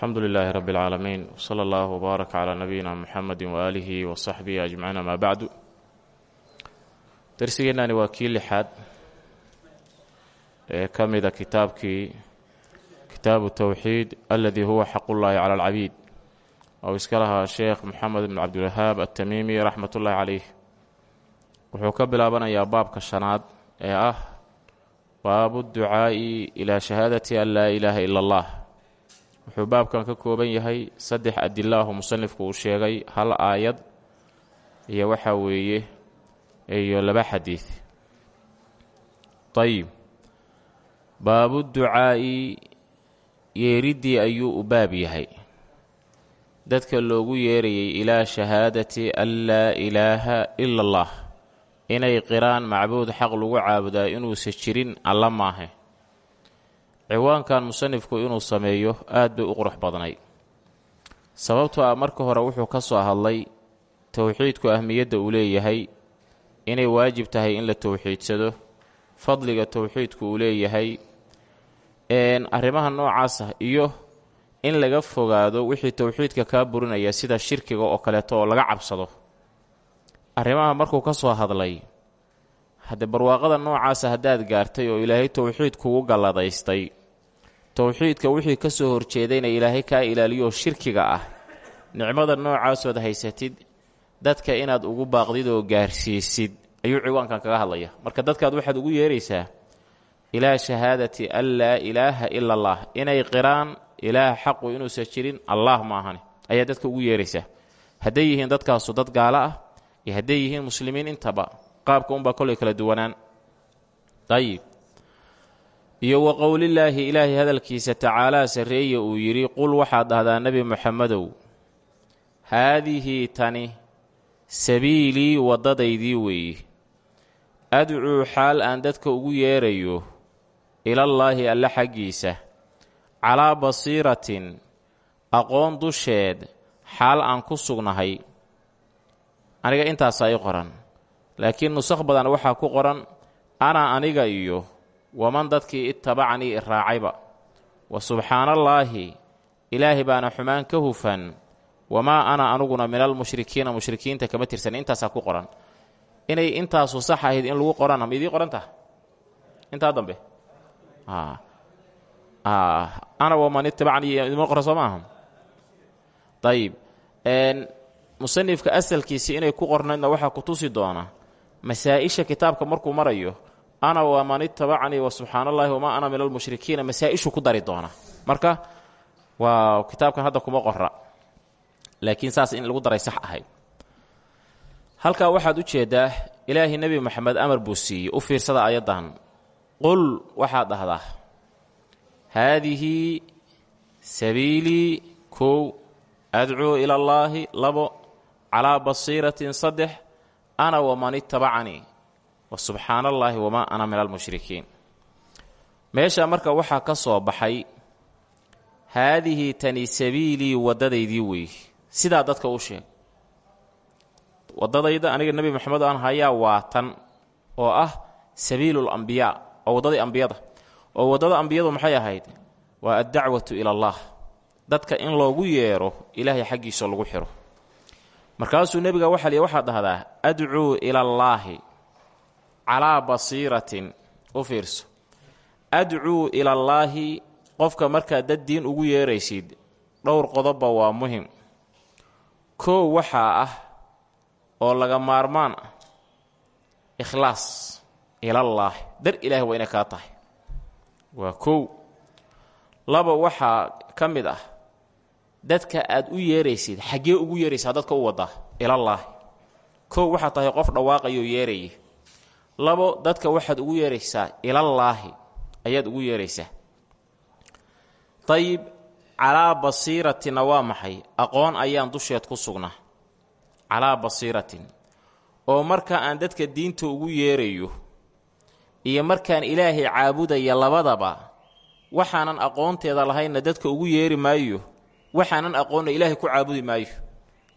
alxamdu lilaahi rabbi اlcaalamiin wsala allahu wbaarak calaa nabiyina muxamedi waaalihi wa saxbihi ajmaciin amaa bacdu darsigeennaani waa kii lixaad ee ka mida kitaabkii kitaabu towxiid aladii huwa xaqullaahi cala alcabiid ou iska lahaa sheekh moxamed bn cabdilwahaab atamiimi raxmat ullaahi caleyh wuxuu ka bilaabanayaa baabka shanaad ee ah baabu ducaa'i ilaa shahaadati an laa ilaaha ila allah wuxuu baabkan ka kooban yahay saddex adilaahu musanifku uu sheegay hal aayad iyo waxaa weeye iyo laba xadiid ayib baabu ducaa'i yeeriddii ayuu u baab yahay. Dadka loogu yeerayay ilaa shahaadati an laa ilaaha ila allah. Inay qiraan macbuud xaq lagu caabudaa inuusa jirin alla maahe ciwaankan musanifku inuu sameeyo aad bay u qurux badnay. Sababtoo ah marka hore wuxuu ka soo hadlay towxiidku ahmiyadda uu leeyahay inay waajib tahay in la towxiidsado fadliga towxiidku uu leeyahay arrimaha noocaas ah iyo in laga fogaado wixii towxiidka kaa burinaya sida shirkiga oo kaleeto oo laga cabsado. Arrimaha markuu ka soo hadlay haddee barwaaqada noocaasa haddaad gaartay oo ilaahay towxiid kugu galladaystay towxiidka wixii ka soo horjeedayna ilaahay kaa ilaaliyooo shirkiga ah. Nicmada noocaasood haysatid. Dadka inaad ugu baaqdid oo gaarsiisid ayuu ciwaankan kaga hadlaya. Marka dadkaad waxaad ugu yeeraysaa ilaa shahaadati an laa ilaaha ila allah inay qiraan ilaah xaqu inuusan jirin allah ma ahani. Ayaa dadka ugu yeeraysaa. Hadday yihiin dadkaasu dad gaalo ah iyo hadday yihiin muslimiin intaba qaabka unbaa kollay kala duwanaan. Ayib iyo wa qowlillaahi ilaahay hadalkiisa tacaalaa sarreeye uu yidhi qul waxaad dhahdaa nebi moxamedow haadihi tani sabiilii waddadaydii weeye adcuu xaal aan dadka ugu yeerayo ilallaahi alle xaggiisa calaa basiiratin aqoon dusheed xaal aan ku sugnahay. Aniga intaasaa ii qoran laakiin nusakh badan waxaa ku qoran ana aniga iyo waman dadkii ittabacanii i raacayba. Wa subxaanallaahi ilaahay baana xumaan ka hufan wamaa ana anuguna min almushrikiina mushrikiinta kama tirsan intaasaa ku qoran. Inay intaasu sax ahayd in lagu qorana ma idii qorantah intaa dambe. Ana waman ittabacanii idima qoran soo maaha? Ayib musanifka asalkiisi inay ku qornaydna waxaa ku tusi doona masaa-isha kitaabka markuu marayo ana waman itabacanii wa subxaana allahi wamaa ana min almushrikiina masaa-ishu ku dari doona. Marka waa kitaabkan hadda kuma qora laakiin saas in lagu daray sax ahayd halkaa waxaad u jeedaa ilaahay nebi moxamed amar buu siiyey u fiirsada ayaddan qul waxaad dhahdaa haadihi sabiilii kow adcuu ila allaahi labo calaa basiiratin saddex ana waman ittabacanii wa subxaana allaahi wamaa ana min almushrikiin meesha marka waxaa ka soo baxay haadihi tani sabiilii waddadaydii weeye sidaa dadka u sheeg. Waddadayda aniga nebi moxamed aan hayaa waa tan oo ah sabiilu lambiyaa oo waddadii ambiyada oo waddada ambiyadu maxay ahayd? Waa addacwatu ila allah. Dadka in loogu yeero ilaahay xaggiisa lagu xiro. Markaasuu nebiga waxaa lihi waxaad dhahdaa adcuu ilallaahi calaa basiiratin u fiirso. Adcuu ilallaahi qofka markaad dad diin ugu yeeraysid dhowr qodobba waa muhiim. Koow waxaa ah oo laga maarmaan ah ikhlaas ilallaahi. Dar ilaahi waa inay kaa tahay. Waa kow laba waxaa ka mid ah dadka aad u yeeraysid xaggee ugu yeeraysaa dadka u wadaa ilallaahi. Kow waxaad tahay qof dhawaaqayoo yeeraya labo dadka waxaad ugu yeeraysaa ilallaahi ayaad ugu yeeraysaa. Dayib calaa basiiratinna waa maxay? Aqoon ayaan dusheed ku sugnaa. Calaa basiiratin. Oo marka aan dadka diinta ugu yeerayo iyo markaan ilaahay caabudaya labadaba waxaanan aqoonteeda lahaynna dadka ugu yeeri maayo waxaanan aqoonna ilaahay ku caabudi maayo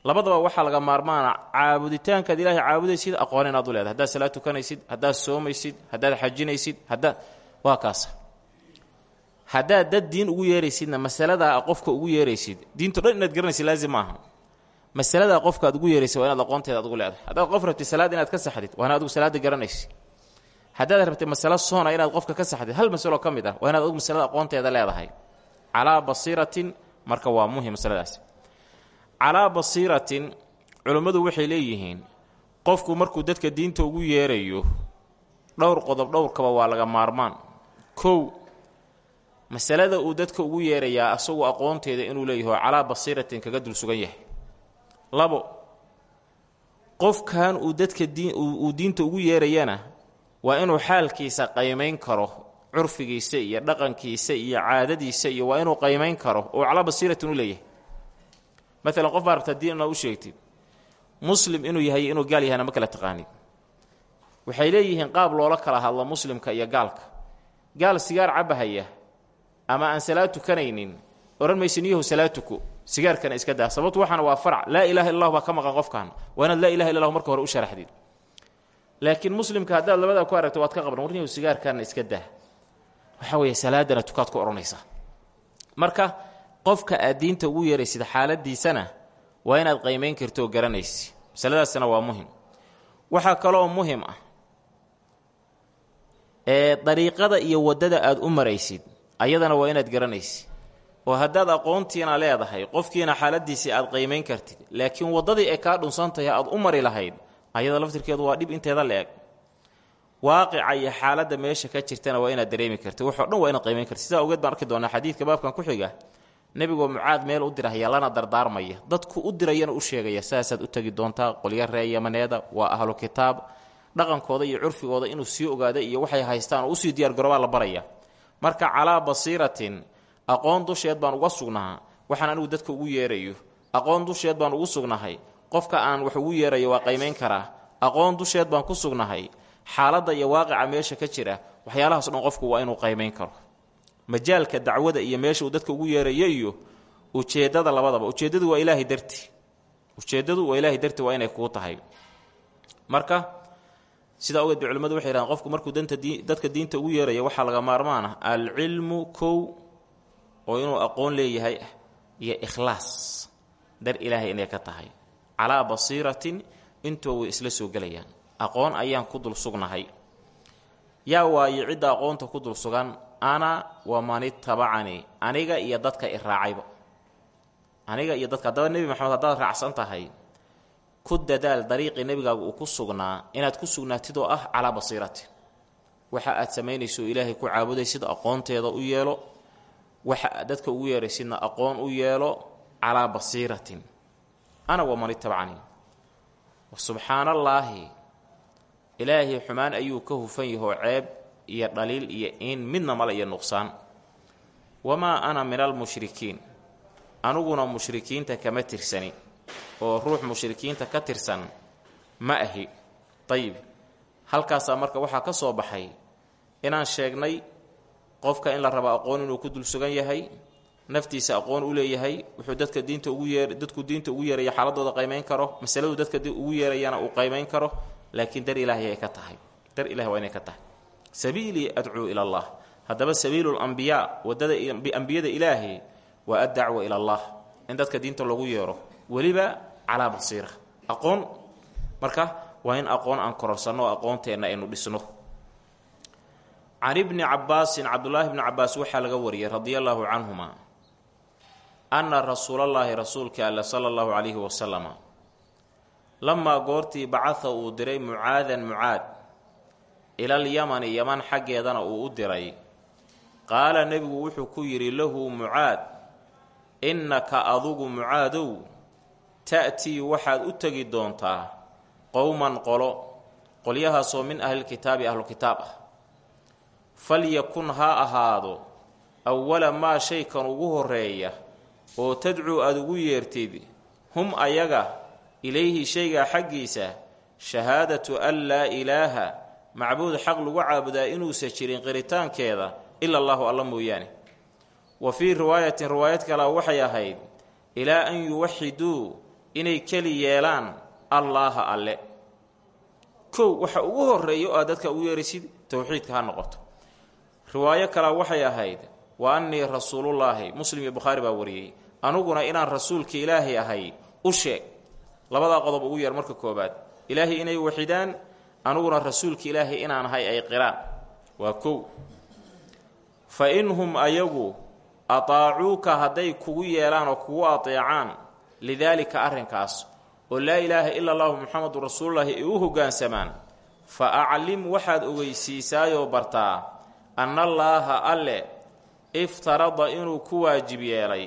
labadaba waxaa laga maarmaana caabuditaankaad ilaahay caabudaysid aqoon inaad u leedahay. Haddaad salaad tukanaysid haddaad soomaysid haddaad xajinaysid haddaad waa kaasa haddaad dad diin ugu yeeraysidna masaladaa qofka ugu yeeraysid diinto dhan inaad garanaysid laazim maaha masaladaa qofka aad ugu yeeraysid waa inaad aqoonteeda adugu leedahay. Haddaad qof rabtid salaad inaad ka saxdid waa inaad adugu salaada garanaysid. Haddaad rabtid masalo soona inaad qofka ka saxdid hal masalo ka mid ah waa inaad adugu masalada aqoonteeda leedahay. Calaa basiiratin marka waa muhiim masaladaas calaa basiiratin culummadu waxay leeyihiin qofku markuu dadka diinta ugu yeerayo dhowr qodob dhowrkaba waa laga maarmaan. Kow masalada uu dadka ugu yeerayaa asagu aqoonteeda inuu leeyaho calaa basiiratin kaga dul sugan yahay. Labo qofkan uu dadka diin uu diinta ugu yeerayana waa inuu xaalkiisa qaymayn karo curfigiisa iyo dhaqankiisa iyo caadadiisa iyo waa inuu qaymayn karo oo calaa basiiratin u leeyahay maalan qof baa rabtaa diin inaad u sheegtid. Muslim inuu yahay inuu gaal yahayna ma kala taqaanid. Waxay leeyihiin qaab loola kala hadlo muslimka iyo gaalka. Gaal sigaar cabahaya ama aan salaad tukanaynin odhan maysa niyahu salaatuku sigaarkana iska daa. Sababtu waxaana waa farac. Laa ilaha illa allahu baa ka maqan qofkan waa inaad laa ilaha illa allahu marka hore u sharaxdid. Laakiin muslimka haddaad labadaa ku aragto waad ka qabran war niyahu sigaarkana iska daa. Waxaa weeye salaadana tukaad ku odhanaysaa marka qofka aad diinta ugu yeeraysid xaaladiisana waa inaad qaymayn karto garanaysi. Masaladaasna waa muhiim. Waxaa kaloo muhiim ah ee dariiqada iyo waddada aad u maraysid ayadana waa inaad garanaysid oo haddaad aqoontiina leedahay qofkiina xaaladiisii aad qaymayn kartid laakiin waddadii ay kaa dhunsantahay aad u mari lahayd ayada laftirkeedu waa dhib inteeda la-eg iyo xaaladda meesha ka jirtana waa inaad dareemi kartid waxoo dhan waa inaad qaymayn kartid sidaa ogeed baan arki xadiidka baabkan ku xiga nebigoo mucaad meel u dirahaya lana dardaarmaya. Dadku u dirayana u sheegaya saasaad u tegi doontaa qolyo ree yamaneeda waa ahlu kitaab. Dhaqankooda iyo curfigooda inuu sii ogaada iyo waxay haystaan oo u sii diyaargarobaa la baraya. Marka calaa basiiratin aqoon dusheed baan uga sugnahaa waxaan anigu dadka ugu yeerayo. Aqoon dusheed baan ugu sugnahay qofka aan wax ugu yeerayo waa qaymayn karaa aqoon dusheed baan ku sugnahay xaaladda iyo waaqica meesha ka jira waxyaalahaas dhan qofku waa inuu qaymayn karo majaalka dacwada iyo meesha uu dadka ugu yeerayo iyo ujeeddada labadaba. Ujeeddadu waa ilaahay darti. Ujeeddadu waa ilaahay darti waa inay kuu tahay. Marka sidaa ogeed bay culimmadu waxay yidhahdeen qofku markuu danta dadka diinta ugu yeeraya waxaa laga maarmaan ah alcilmu kow oo inuu aqoon leeyahay iyo ikhlaas. Dar ilaahay inay ka tahay. Calaa basiiratin intoo way isla soo gelayaan. Aqoon ayaan ku dul sugnahay. Yaa waaye cidda aqoonta ku dul sugan ana waman itabacanii aniga iyo dadka i raacayba aniga iyo dadka haddaba nebi maxamed haddaad raacsan tahay ku dadaal dariiqii nebigaaga uu ku sugnaa inaad ku sugnaatid oo ah calaa basiiratin waxa aad samaynayso ilaahay ku caabudaysid aqoonteeda u yeelo waxa aad dadka ugu yeeraysidna aqoon u yeelo calaa basiiratin. Ana waman itabacanii subxaanallaahi ilaahay xumaan ayuu ka hufan yahoo ceeb iyo dhaliil iyo in midna male iyo nuqsaan. Wamaa ana min almushrikiin aniguna mushrikiinta kama tirsani. Oo ruux mushrikiinta ka tirsan ma ahi. Dayib halkaasaa marka waxaa ka soo baxay inaan sheegnay qofka in la rabo aqoon inuu ku dul sugan yahay naftiisa aqoon u leeyahay wuxuu dadka diinta ugu yeer dadku diinta ugu yeeraya xaaladooda qaymayn karo masaladu dadka ugu yeerayana uu qaymayn karo laakiin dar ilaahay ay ka tahay. Dar ilahay waa inay ka tahay sabiilii adcuu ila allah. Haddaba sabiilu lambiyaa waddada ambiyada ilaahay waa addacwa ila allah. In dadka diinta lagu yeero weliba calaa basiira. Aqoon? Marka waa in aqoon aan kororsanno oo aqoonteenna aynu dhisno. Can ibni cabaasin cabdulaahi bni cabaas waxaa laga wariyey radia allaahu canhuma anna rasuulallaahi rasuulka alle sala allahu calayhi wasalama lamaa goortii bacada uu diray mucaadan mucaad ilal yamani yaman xaggeedana uu u diray. Qaala nebigu wuxuu ku yidhi lahu mucaad innaka adugu mucaadow ta'tii waxaad u tegi doontaa qowman qolo qolyahaasoo min ahlilkitaabi ahlukitaab ah. Falyakun ha ahaado awala maa shaykan ugu horreeya oo tadcuu aada ugu yeertid hum ayaga ilayhi shaygaa xaggiisa shahaadatu an laa ilaaha macbuud xaq lagu caabudaa inuusan jirin qiritaankeeda ila allahu alla mooyaane. Wa fii riwaayatin riwaayad kalea waxay ahayd ilaa an yuwaxiduu inay keli yeelaan allaaha alle. Kow waxa ugu horreeya oo aad dadka ugu yeeraysid towxiidka ha noqoto. Riwaayo kalea waxay ahayd wa annii rasuulullaahi muslim iyo bukhaari baa wariyey anuguna inaan rasuulka ilaahay ahay u sheeg. Labadaa qodob ugu yeer marka koobaad ilaahay inay waxidaan anuguna rasuulka ilaahay inaan ahay ay qiraan. Waa kow. Fa inhum ayagu ataacuuka hadday kugu yeelaan oo kugu ateecaan lidaalika arrinkaas oo laa ilaaha ila allahu muxamadu rasuulullaahi ay u hoggaansamaan fa aclim waxaad ogeysiisaayoo bartaa annallaaha alle iftarada inuu ku waajib yeelay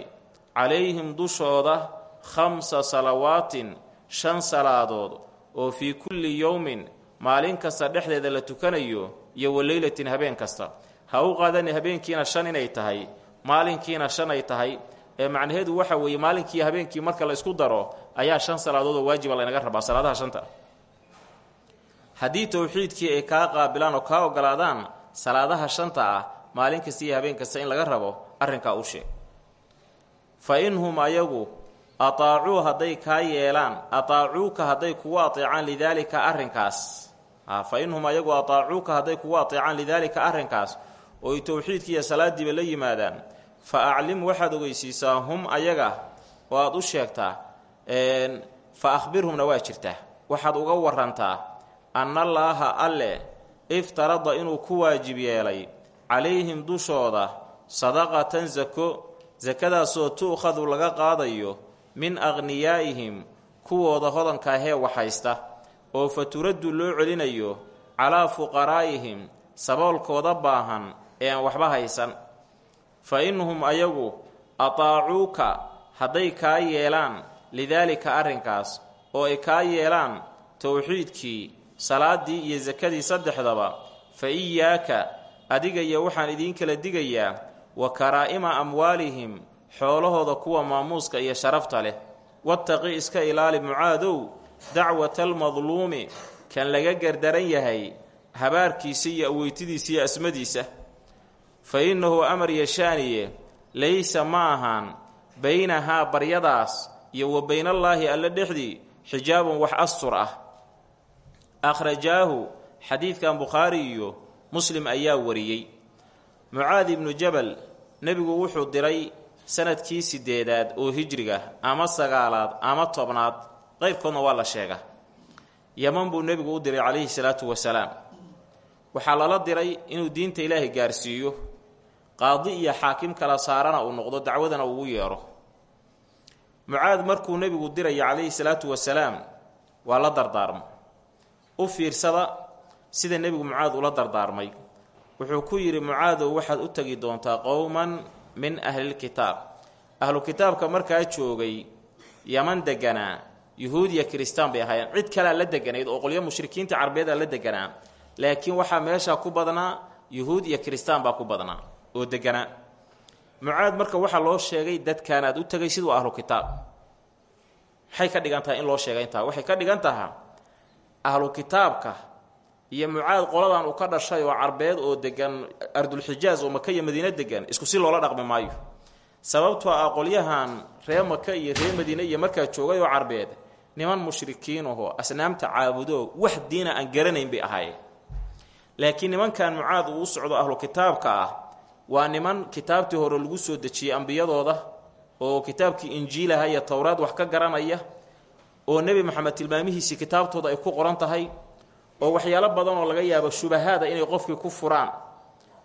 calayhim dushooda khamsa salawaatin shan salaadood oo fii kulli yowmin maalin kasta dhexdeeda la tukanayo iyo waleylatin habeen kasta. Ha u qaadani habeenkiina shan inay tahay maalinkiina shan ay tahay ee macnaheedu waxa weeye maalinkii habeenkii marka la isku daro ayaa shan salaadood oo waajiba laynaga rabaa salaadaha shanta. Haddii towxiidkii ay kaa qaabilaan oo kaa ogolaadaan salaadaha shanta ah maalin kasta iyo habeen kasta in laga rabo arrinkaa u sheeg. Fa inhum ayagu ataacuu hadday kaa yeelaan. Ataacuuka hadday kugu ateecaan lidaalika arrinkaas. Fa inhum ayagu ataacuuka hadday kugu ateecaan lidaalika arrinkaas. Oo ay towxiidkiiyo salaadiiba la yimaadaan. Fa aclim waxaad ogeysiisaa hum ayaga oo aad u sheegtaa fa akhbirhumna waa jirtaa. Waxaad uga warantaa annallaaha alle iftarada inuu ku waajib yeelay calayhim dushooda sadaqatan sako sakadaasoo tu'khadu laga qaadayo min akhniyaa'ihim kuwooda hodankaahee waxhaysta oo fa turaddu loo celinayo calaa fuqaraa'ihim saboolkooda baahan ee aan waxba haysan. Fa inhum ayagu ataacuuka hadday kaa yeelaan lidaalika arrinkaas oo ay kaa yeelaan towxiidkii salaaddii iyo sakadii saddexdaba fa iyaaka adiga iyo waxaan idiin kala digayaa wa karaa'ima amwaalihim xoolahooda kuwa maamuuska iyo sharafta leh. Wattaqi iska ilaali mucaadow dacwata almadluumi kan laga gardaran yahay habaarkiisa iyo aweytidiisa iyo asmadiisa. Fa innahu amar yashaaniye laysa ma ahaan baynahaa baryadaas iyo wa baynallaahi alla dhexdii xijaabun wax astur ah. Akhrajaahu xadiidkan bukhaari iyo muslim ayaa wariyey. Mucaadi ibnu jabal nebigu wuxuu diray sannadkii sideedaad oo hijriga ama sagaalaad ama tobnaad qeybkoodna waa la sheega yaman buu nebigu u diray calayhi salaatu wasalaam. Waxaa lala diray inuu diinta ilaahay gaarsiiyo qaadi iyo xaakim kala saarana uu noqdo dacwadana ugu yeedho mucaad markuu nebigu diraya calayhi salaatu wasalaam waa la dardaarmo. U fiirsada sida nebigu mucaad ula dardaarmay. Wuxuu ku yidhi mucaadow waxaad u tegi doontaa qowman min ahlilkitaab ahlu kitaabka markaa joogay yaman deganaa yuhuud iyo kiristaan bay ahaayeen. Cid kalea la deganayd oo qolyo mushrikiinta carbeeda la deganaa laakiin waxaa meesha ku badnaa yuhuud iyo kiristaan baa ku badnaa oo deganaa mucaad marka waxaa loo sheegay dadkaanaad u tegay siduu ahlu kitaab. Maxay ka dhigan tahay in loo sheegay intaa. Waxay ka dhigan tahaa ahlu kitaabka iyo mucaad qoladan uu ka dhashay oo carbeed oo degan ardulxijaaz oo maka iyo madiine degan isku si loola dhaqmi maayo. Sababtoo ah qolyahan ree maka iyo ree madiine iyo markaa joogay oo carbeed niman mushrikiin ahoo asnaamta caabudo wax diina aan garanayn bay ahaayeen. Laakiin nimankan mucaad uu socdo ahlu kitaabka ah waa niman kitaabtii hore lagu soo dejiyey ambiyadooda oo kitaabkii injiilaha iyo towraad wax ka garanaya oo nebi moxamed tilmaamihiisii kitaabtooda ay ku qoran tahay oo waxyaalo badan oo laga yaabo shubahaada inay qofkii ku furaan.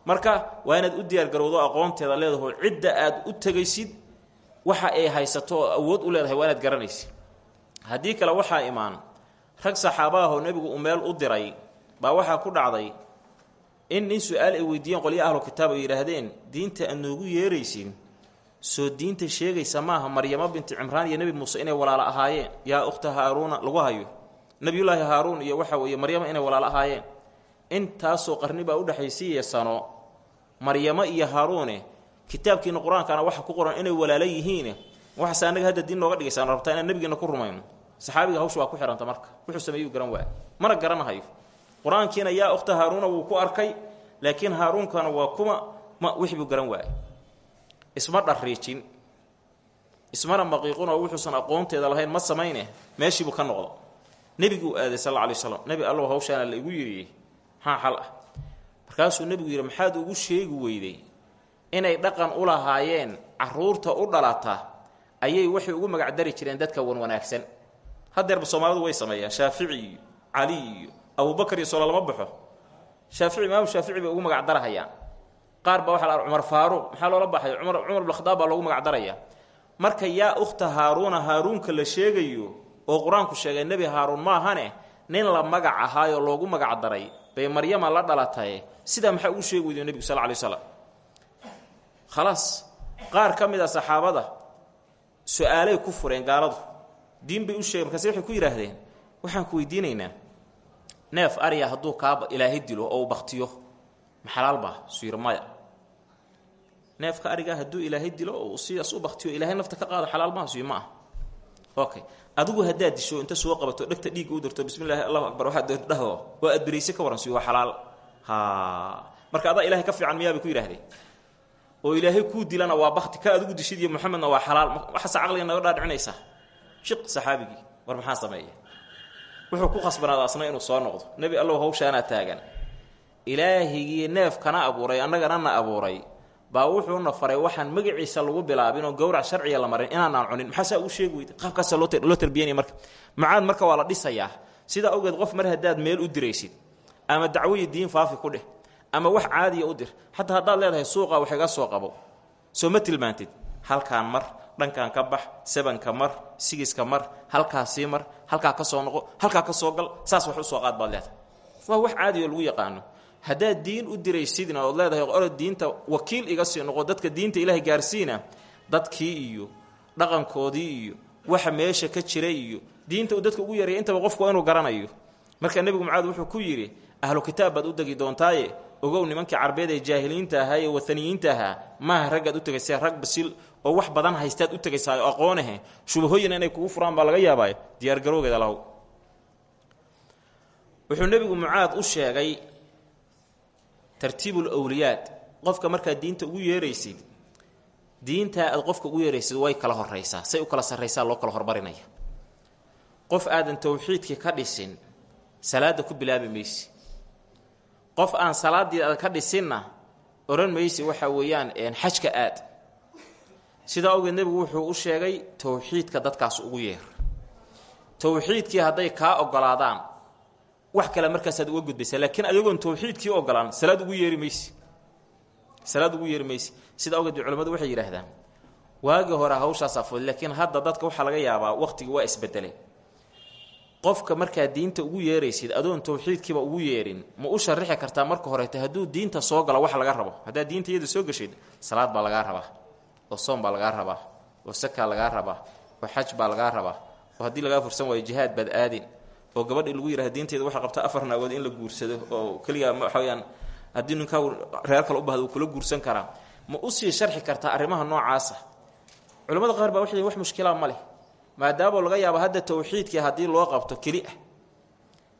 Marka waa inaad u diyaargarowdo aqoonteeda leedaho cidda aad u tegaysid waxa ay haysato oo awood u leedahay waa inaad garanaysid. Haddii kale waxaa imaan rag saxaabaahoo nebigu uu meel u diray baa waxaa ku dhacday in nin su'aal ay weydiiyeen qolyo ahlu kitaab ay yidhaahdeen diinta aad noogu yeeraysin soo diinta sheegaysa maaha maryamo binti cimraan iyo nebi muuse inay walaalo ahaayeen. Yaa ukhta haaruuna lagu hayo nebiyullaahi haaruun iyo waxa weeye maryamo inay walaalo ahaayeen. Intaasoo qarni baa udhexaysiiya sano maryamo iyo haaruune kitaabkiina qur'aankana waxa ku qoran inay walaalo yihiin waxaase annaga hadda diin nooga dhigaysaan rabtaa inaan nebigeena ku rumayno. Saxaabiga hawsha waa ku xihanta marka. Wuxuu sameeyuu garan waaya mana garanahayo. Qur'aankiina yaa ukhta haaruuna wuu ku arkay laakiin haaruunkana waa kuma ma wixi buu garan waayay isma dharriijin. Ismana maqiiqunoo wuxuusan aqoonteeda lahayn ma samayne meeshiibuu ka noqdo nebiguu aaday sal alla alay waslam nebi allow hawshaana la igu yidhi maxaa xal ah. Markaasuu nebigu yidhi maxaad ugu sheegi weyday inay dhaqan u lahaayeen carruurta u dhalata ayay waxay ugu magacdari jireen dadka wan wanaagsan. Hadeerba soomaalidu way sameeyaan. Shaafici iyo cali iyo abubakar iyo soola lama baxo. Shaafici imaamu shaafici bay ugu magacdarahayaan qaar baa waxa la cumar faaruuq maxaa loola baxay? Cumar cumar bin khadaab baa loogu magacdaraya marka yaa ukhta haaruuna haaruunka la sheegayo oo qur'aanku sheegay nebi haaruun maahane nin la magac ahaayoo loogu magacdaray bay maryama la dhalatay. Sidaa maxaa ugu sheegi weydiyo nebigu sal ly slam khalaas qaar ka mid a saxaabada su'aalay ku fureen gaaladu. Diin bay u sheegen markaase waxay ku yidhaahdeen waxaan ku weydiinaynaa neef arya hadduu kaa ilaahay dilo oo uu baktiyo maxalaal baa suyir maya. Neefka arigaa hadduu ilaahay dilo oo sidaas u baktiyo ilaahay nafta ka qaado xalaal maha suy ma ah okay. Adigu haddaad disho inta soo qabato dhegta dhiigga u darto bismi llahi allahu akbar waxaad dhaho oo aad berayse ka waran suy waa xalaal. Marka adaa ilahay ka fiican miyaa ku yidhahdeen oo ilaahay kuu dilana waa bakti ka adigu dishid iyo moxamedna waa xalaal. Waxaase caqliga naga dhaadhicinaysaa shiq saxaabigii war maxaa sameeya wuxuu ku khasbanaada asna inuu soo noqdo. Nebi allow hawshaanaa taagan. Ilaahigii neefkana abuuray annagana na abuuray baa wuxuuna faray waxaan magaciisa lagu bilaabin oo gowrac sharciga la marin inaanaan cunin. Maxaasaa uu sheegi weyda qaabkaasa loo tarbiyanaya marka. Macaad marka waa la dhisayaa. Sidaa awgeed qof mar haddaad meel u diraysid ama dacwoyi diin faafi ku dheh ama wax caadiya u dir xataa haddaad leedahay suuqa wax iga soo qabo soo ma tilmaantid. Halkaan mar dhankaan ka bax sabanka mar sigiska mar halkaasii mar halkaa ka soo noqo halkaa ka soo gal saas wax u soo qaad baad leedahay. Waa wax caadiyo lagu yaqaano haddaad diin u diraysidna ood leedahay orod diinta wakiil iga sii noqo dadka diinta ilaahay gaarsiina dadkii iyo dhaqankoodii iyo waxa meesha ka jira iyo diinta uu dadka ugu yaraya intaba qofku waa inuu garanayo. Marka nebigu mucaad wuxuu ku yidhi ahlu kitaab baad u degi doontaaye ogow nimankii carbeed ee jaahiliinta ahaa ee wataniyiinta ahaa maaha raggaad u tegaysa rag basil oo wax badan haystaad u tegaysaayo aqoonahe shubahooyina inay kugu furaan baa laga yaabaayo diyaargarowgeeda lahow. Wuxuu nebigu mucaad u sheegay tartiibul awliyaad qofka markaad diinta ugu yeeraysid diintaa aad qofka ugu yeeraysid way kala horaysaa say u kala sarraysaa loo kala hormarinaya. Qof aadan towxiidkii ka dhisin salaadda ku bilaabi maysi. Qof aan salaaddii aad ka dhisinna odhan maysi waxa weeyaan xajka aad. Sidaa awgeed nebigu wuxuu u sheegay towxiidka dadkaas ugu yeer. Towxiidkii hadday kaa ogolaadaan wax kale markaasaad uga gudbaysaa laakiin ayagoon towxiidkii ogolaan salaad ugu yeeri salaad ugu yeeri sida awgeed culimmadu waxay yidhaahdaan waagii hore hawshaasaa fudud laakiin hadda dadka waxaa laga yaabaa waqtigii waa isbedelay. Qofka markaad diinta ugu yeeraysid adoon towxiidkiiba ugu yeerin ma u sharixi kartaa marka horeeta hadduu diinta soo galo wax laga rabo. Haddaad diinta iyada soo gashid salaad baa lagaa rabaa oo soom baa lagaa rabaa oo sakaa lagaa rabaa oo xaj baa lagaa rabaa oo haddii lagaa fursan waayo jihaad baad aadin oo gabadhii lagu yidhahda diinteeda waxay qabta afar naagood in la guursado oo keligaa waxa weyaan haddii ninkaa reer kale u bahda uu kula guursan karaa. Ma u sii sharxi kartaa arrimaha noocaasa. Culimmada qaar baa waxay wax mushkilaa ma leh maadaama laga yaabo hadda towxiidkii haddii loo qabto keli ah.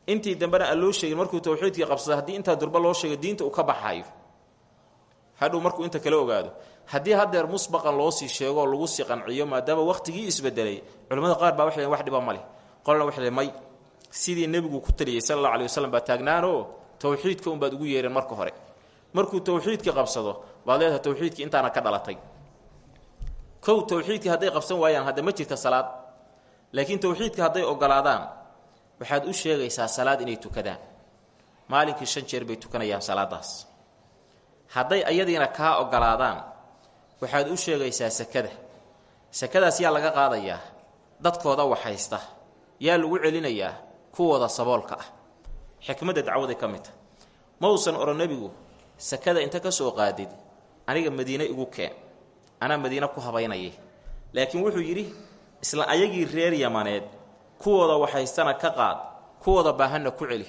Intii dambena loo sheegin markuu towxiidkii qabsado haddii intaa durba loo sheego diinta uu ka baxayo hadhow markuu inta kala ogaado. Haddii haddeer musbaqan loosii sheegoo lagu sii qanciyo maadaama waqtigii isbedelay culimmada qaar baa waxay wax dhiba ma qolna waxay may sidii nebigu ku taliyey sala allahu alay wasalam baa taagnaanoo towxiidka unbaad ugu yeereen marka hore. Markuu towxiidkii qabsado baad leedahay towxiidkii intaana ka dhalatay. Kow towxiidkii hadday qabsan waayaan hadda ma jirta salaad. Laakiin towxiidka hadday ogolaadaan waxaad u sheegaysaa salaad inay tukadaan. Maalinkii shan jeer bay tukanayaan salaadaas. Hadday ayadiina kaa ogolaadaan waxaad u sheegaysaa sakada. Sakadaas yaa laga qaadayaa. Dadkooda waxhaysta yaa lagu celinayaa kuwooda saboolka ah. Xikmadda dacwaday ka mid. Ta ma uusan odhan nebigu sakada inta ka soo qaadid aniga madiine igu keen. Anaa madiine ku habaynayay. Laakiin wuxuu yidhi isla ayagii reer yamaneed kuwooda waxhaystana ka qaad kuwooda baahanna ku celi.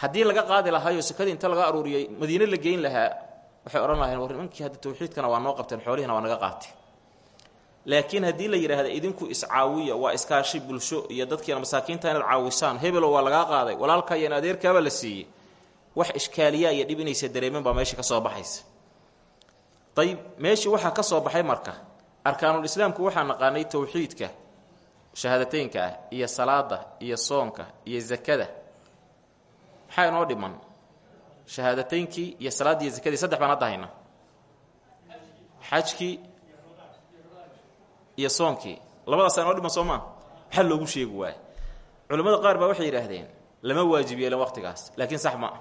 Haddii laga qaadi lahaayoo sakadii inta laga aruuriyay madiine la geyn lahaa waxay odhan lahayeen war nimankii hadda tawxiidkana waa noo qabteen xoolihina waa naga qaatay laakiin haddii la yidhaahda idinku iscaawiya waa iskaashi bulsho iyo dadkiina masaakiinta inaad caawisaan. Hebelo waa lagaa qaaday. Walaalka iyo adeerkaaba la siiyey. Wax ishkaaliyaa iyo dhib inaysa dareemen baa meesha ka baxaysa. Ayib meeshii waxaa ka soo baxay marka arkaanuul islaamku waxaa naqaanay towxiidka shahaadateynka ah iyo salaada iyo soonka iyo zakada. Maxaa inoo dhiman? Shahaadateynkii iyo salaaddii iyo zakadii saddex baan hadda hayna xajkii iyo soonkii. Labadaas aan oo dhiman soo maa loogu sheegi waaye culimmada qaar baa waxay yidhaahdeen lama waajib yeelin waqtigaas laakiin sax ma ah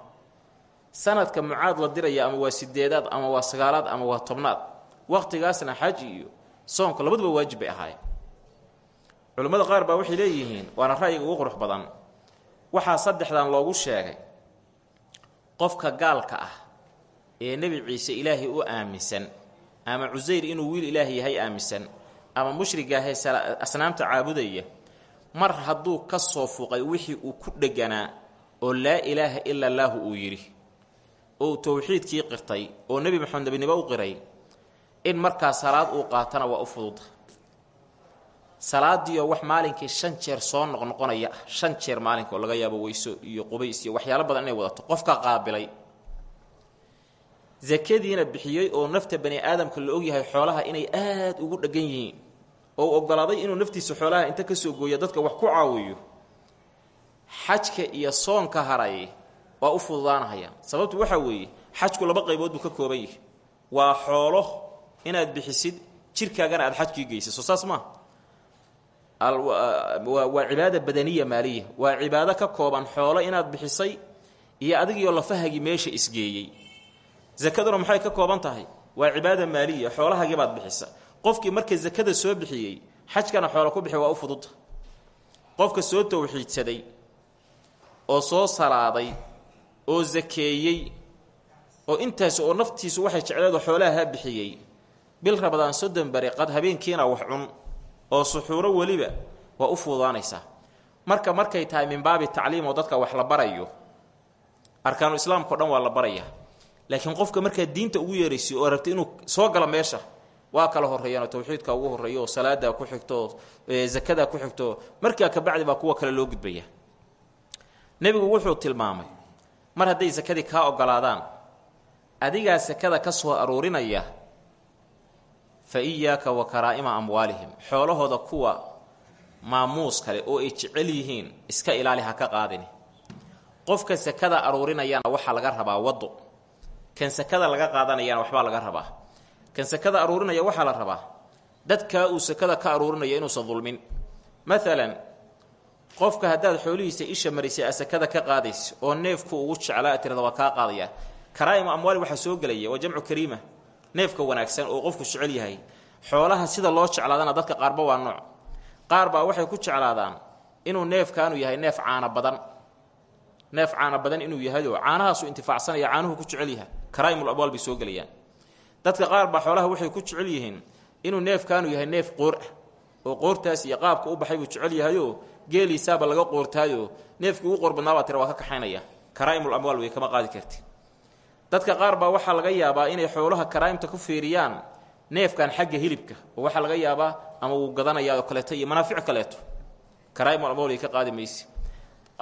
sanadka mucaad la diraya ama waa sideedaad ama waa sagaalaad ama waa tobnaad waqtigaasna xaj iyo soonka labaduba waajib bay ahaayeen. Culimmada qaar baa waxay leeyihiin waana ra'yiga ugu qurux badan. Waxaa saddexdan loogu sheegay qofka gaalka ah ee nebi ciise ilaahay u aaminsan ama cusayr inuu wiil ilaahay yahay aaminsan ama mushrigaahe asnaamta caabudaya mar hadduu ka soo fuqay wixii uu ku dheganaa oo laa ilaaha ila allaahu uu yidhi oo towxiidkii qirtay oo nebi maxamed nebinimo u qiray in markaa salaad uu qaatana waa u fududa salaadiioo wax maalinkii shan jeer soo noqnoqonaya ah shan jeer maalinka oo laga yaabo weyso iyo qubays iyo waxyaalo badan inay wadato qofka qaabilay. Sakadiina bixiyey oo nafta bani aadamka la ogyahay xoolaha inay aad ugu dheggan yihiin oo u oggolaaday inuu naftiisa xoolaha inta ka soo gooya dadka wax ku caawiyo xajka iyo soonka haray waa u fududaanahaya. Sababtu waxaa weeye xajku laba qaybood buu ka kooban yahay. Waa xoolo inaad bixisid jirkaagana aad xajkii geysid. Soo saas maa waa cibaada badaniya maaliya. Waa cibaado ka kooban xoolo inaad bixisay iyo adigiyo lafahagii meesha isgeeyey sakaduna maxay ka kooban tahay? Waa cibaada maaliya xoolahagii baad bixisa qofkii marka sakada soo bixiyey xajkana xoolo ku bixi waa u fududta qofka soo towxiidsaday oo soo salaaday oo sakeeyey oo intaas oo naftiisu waxay jecleedo xoolaha ha bixiyey bil rabadaan soddon bari qad habeenkiina wax cun oo suxuuro weliba waa u fududaanaysaa marka markay tahay min baabi tacliim oo dadka wax la barayo arkaanu islaamkao dhan waa la barayaa laakiin qofka markaad diinta ugu yeerayso oo rabta inuu soo galo meesha waa kala horreeyaanoo tawxiidka ugu horreeyo oo salaadaa ku xigto zakadaa ku xigto markaa kabacdi baa kuwa kale loo gudbaya. Nebigu wuxuu tilmaamay mar hadday sakadii kaa ogolaadaan adigaa sakada ka soo aruurinaya fa iyaaka wa karaa'ima amwaalihim. Xoolahooda kuwa maamuus kale oo ay jecel yihiin iska ilaali ha ka qaadini. Qofka sakada aruurinayana waxaa laga rabaa wado kan sakada laga qaadanayana waxbaa laga rabaa kan sakada aruurinaya waxaa la rabaa dadkaa uu sakada ka aruurinaya inuusan dulmin. Maalan qofka haddaad xoolihiisa isha marisay a sakada ka qaadaysa oo neefku ugu jeclaa tirada waa kaa qaadaya. Karaa'ima amwaali waxaa soo gelaya waa jamcu kariima neefka wanaagsan oo qofku jecel yahay. Xoolaha sida loo jeclaadana dadka qaarba waa nooc. Qaar waxay ku jeclaadaan inuu neefkaanu yahay neef caana badan. Neef caana badan inuu yahayoo caanahaasu intifaacsanaya caanuhu ku jecel yahay. Karaa'imul amwaal bay soo gelayaan dadka qaar baa xoolaha waxay ku jecel yihiin inuu neefkaanu yahay neef qoor ah oo qoortaas iyo qaabka u baxay buu jecel yahayoo geeliisaaba laga qoortaayo neefkii ugu qoor badnaabaa waa ka kaxaynaya. Karaa'imul amwaal way kama qaadi karti. Dadka qaar baa waxaa laga yaabaa inay xoolaha karaa'imta ku fiiriyaan neefkan xagga hilibka oo waxaa laga yaabaa ama wuu gadanayaa oo kaleeto iyo manaafic kaleeto. Karaa'imul amwaal ka qaadi mayse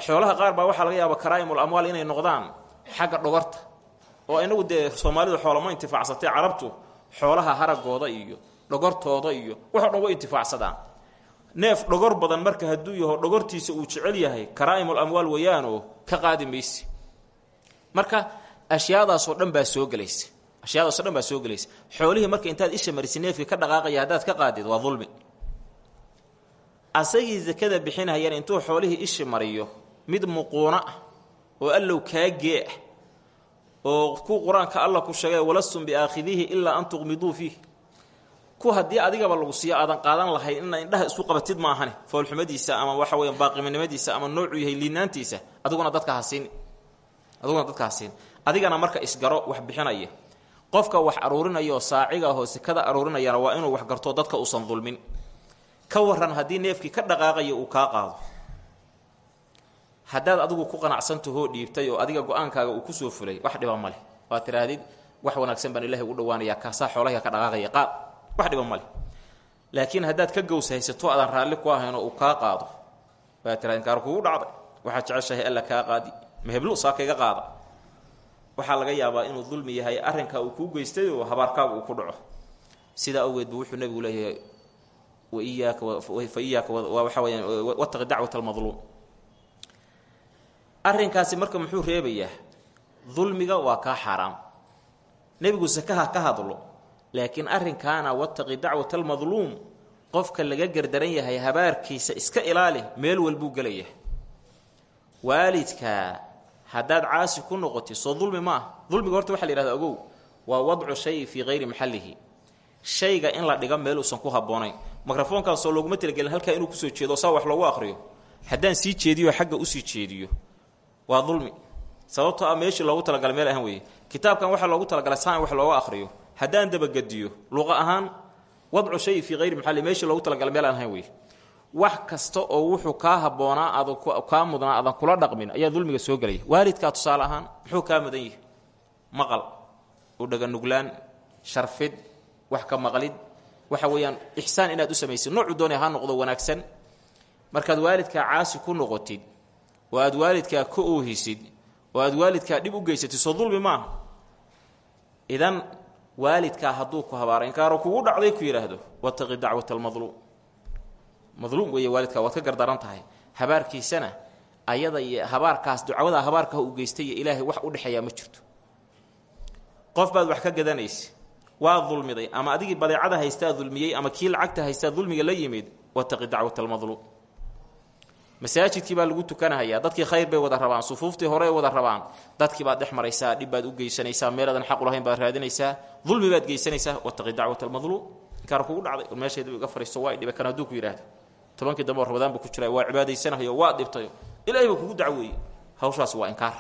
xoolaha qaar baa waxaa laga yaabaa karaa'imul amwaal inay noqdaan xagga dhogorta oo inagu dee soomaalidu xoolama intifaacsatay carabtu xoolaha haragooda iyo dhogortooda iyo waxoo dhan way intifaacsadaan. Neef dhogor badan marka hadduu yaho dhogortiisa uu jecel yahay karaa'imul amwaal wayaanoo ka qaadi mayse. Marka ashyaadaasoo dhan baa soo gelaysa ashyaadaasoo dhan baa soo gelaysa xoolihii marka intaad isha marisa neefkii ka dhaqaaqaya haddaad ka qaadid waa dulmi. Asagii sakada bixinayaan intuu xoolihii ishi mariyo mid muquuno ah oo allow kaagee ah oo ku qur'aanka alla ku sheegay walastum biaakhidiihi ilaa an tuqmiduu fiih. Ku haddii adigaba lagu siiyo aadan qaadan lahayn ina indhaha isu qabatid maahane foolxumadiisa ama waxa weya baaqiminimadiisa ama noocuu yahay liinaantiisa adiguna dadka hasiin adiguna dadka hasiin adigana marka isgaro wax bixinaya. Qofka wax aruurinaya saaciga ahoo sekada aruurinayana waa inuu wax garto dadka uusan dulmin. Ka waran haddii neefkii ka dhaqaaqaya uu kaa qaado haddaad adigu ku qanacsantahoo dhiibtay oo adiga go'aankaaga uu ku soo fulay wax dhiba ma leh. Waad tidhaahdid wax wanaagsan baan ilahay ugu dhawaanayaa kaasaa xoolaha ka dhaqaaqaya qaad wax dhiba ma leh. Laakiin haddaad ka gows haysato raalli ku ahayn oo uu kaa qaado waad tiraha inkaar kugu dhacday. Waxaad jeceshahay alla kaa qaadi maheblo saa kaiga qaada. Waxaa laga yaabaa inuu dulmi yahay arrinkaa uu kuu geystay oo habaarkaaga uu ku dhaco. Sidaa awgeed buu wuxuu nebigu leeyahay waiyaaka fa iyaaka waxaa weyaan wataqi dacwat almadluum arrinkaasi marka muxuu reebayaa dulmiga waa kaa xaaraam. Nebigu sakaha ka hadlo laakiin arrinkaana wattaqi dacwata almadluum qofka laga gardaran yahay habaarkiisa iska ilaali meel walbuu gelayahay waalidkaa haddaad caasi ku noqotid soo dulmi ma ah dulmiga horta waxa la yihahda ogow waa wadcu shayi fii hayri maxallihi. Shayga in la dhiga meel uusan ku habboonayn mikrafoonkaasoo looguma talagelin halkaa inuu ku soo jeedo saa wax loogu aqriyo haddaan sii jeediyo xagga u sii jeediyo waa dulmi sababtoo ah meeshii loogu talagalay meel ahaan weeye. Kitaabkan waxaa loogu talagalay saa in wax looga aqriyo haddaan dabagediyo luqa ahaan wadcu shayi fii hayri maxalli meeshii loogu talagalay meel aan ahaan weeye. Wax kasta oo wuxuu kaa habboonaa aad kaa mudnaa aadan kula dhaqmin ayaa dulmiga soo gelaya. Waalidkaa tusaale ahaan muxuu kaa mudan yahay. Maqal. U dhaganuglaan sharfid wax ka maqlid. Waxa weeyaan ixsaan inaad u samaysid noocu doonay ha noqdo wanaagsan. Markaad waalidkaa caasi ku noqotid oo aad waalidkaa ka oohisid oo aad waalidkaa u geysatid soo dulmi maaha. Idan waalidkaa hadduu ku habaara inkaaro kugu dhacday ku yidhaahdo wataqi dacwata almadluum madluum weeye waalidkaa waad ka gardaran tahay. Habaarkiisana ayada iyo habaarkaas ducawadaa habaarka u geystay ilaahay wax u dhexeeyaa ma jirto. Qof baad wax ka gadanaysa waa dulmiday ama adigii badeecada haystaa dulmiyey ama kii lacagta haystaa dulmiga la yimid wataqi dacwata almadluum masaajidkii baa lagu tukanahayaa. Dadkii khayr bay wada rabaan. Sufuuftii horey wada rabaan. Dadkii baad dhex maraysaa dhib baad u geysanaysaa meeladan xaq ulahayn baad raadinaysaa dulmi baad geysanaysaa. Wataqi dacwata almadluum inkaar kugu dhacday or meesheeda iga fariisto waa dhiba kan hadduu ku yidhaahdo tobankii dambe oo rabadaan buu ku jira waa cibaadaysanahayo waa dhibtayo. Ilaahay baa kugu dacweeyey. Hawshaas waa inkaar.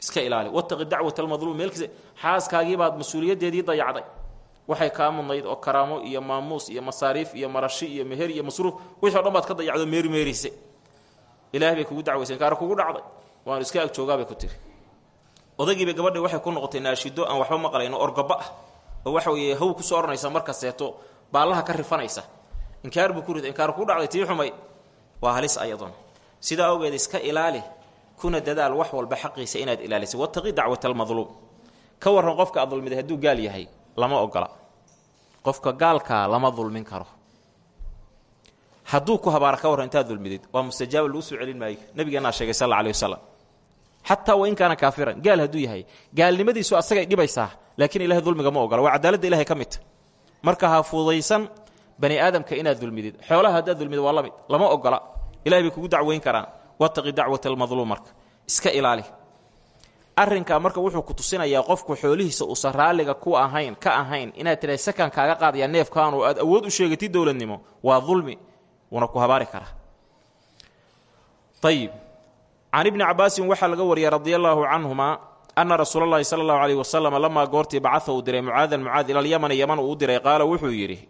Iska ilaali. Wataqi dacwata almadluum meelkiisa xaaskaagiibaad mas'uuliyaddeedii dayacday. Waxay kaa mudnayd oo karaamo iyo maamuus iyo masaariif iyo marashi iyo meher iyo masruuf wixii o dhan baad ka dayacdo meerimeerise ilahay bay kugu dacwaysa inkaar kugu dhacday. Waanu iska ag joogaabay ku tiri. Odaygiiba gabadhi waxay ku noqotay naashido aan waxba maqlayno orgaba ah. Oo waxa weeye haw ku soo odhanaysa markaseeto baallaha ka rifanaysa. Inkaar buu ku rida inkaar kugu dhacday tii xumayd waa halis ayaduna sidaa awgeed iska ilaali kuna dadaal wax walba xaqiisa inaad ilaalisay. Wataqi dacwata almadluum ka warran qofka aad dulmiday hadduu gaal yahay lama ogola. Qofka gaalkaa lama dulmin karo hadduu ku habaara ka warran intaad dulmidid waa mustajaaba lagu soo celin maayo. Nabigeenaa sheegay sal alih wasalam xataa wa in kaana kaafiran. Gaal hadduu yahay. Gaalnimadiisu asagay dhibaysaa laakiin ilahay dulmiga ma ogola waa cadaaladda ilahay ka midta marka ha fudaysan bani aadamka inaad dulmidid. Xoolaha haddaad dulmidid waa la lama ogola. Ilahay kugu dacweyn karaan. Wataqi dacwata almadluum marka. Iska ilaali. Arrinkaa marka wuxuu ku tusinayaa qofku xoolihiisa uusan raalliga ku ahayn ka ahayn inaad tidha sakan kaaga qaadayaa neefkaan oo aad awood u sheegatid dowladnimo waa dulmi wuuna ku habaari karaa ayib can ibni cabaasin waxaa laga wariyay radia allaahu canhuma ana rasuula llahi sala allahu aleyh wasalam lamaa goortii bacaa uu diray mucaadan mucaad ila alyamani yaman uu u diray qaala wuxuu yidhi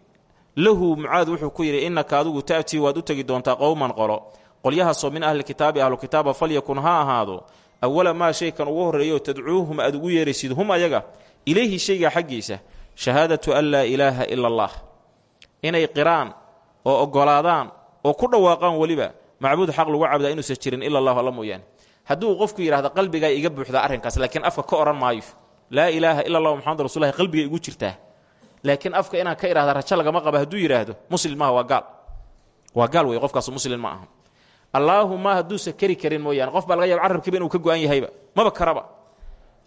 lahu mucaad wuxuu ku yidhi innaka adigu ta'tii waad u tegi doontaa qowman qolo. Qolyahaasoo min ahli kitaabi ahlu kitaaba falyakun ha ahaado. Awala maa shaykan ugu horreeyo tadcuuhum aad ugu yeeraysid hum ayaga. Ilayhi shayga xaggiisa shahaadatu an laa ilaaha ila allah. Inay qiraan oo oggolaadaan oo ku dhawaaqaan weliba macbuud xaq lagu cabdaa inuusan jirin ila allahu alla mooyaane. Hadduu qofku yidhahda qalbigaa iga buuxdaa arrinkaas laakiin afka ka odhan maayo. Laa ilaaha ila allah maxamad rasulahi qalbiga igu jirtaa laakiin afka inaan ka idhahda rajo lagama qaba hadduu yidhaahdo muslim maaha waa gaal. Waa gaal wey qofkaas muslim ma aha. Allaahuma hadduusan keri karin mooyaane qof baa laga yaaba inuu ka go-an yahayba. Maba karaba.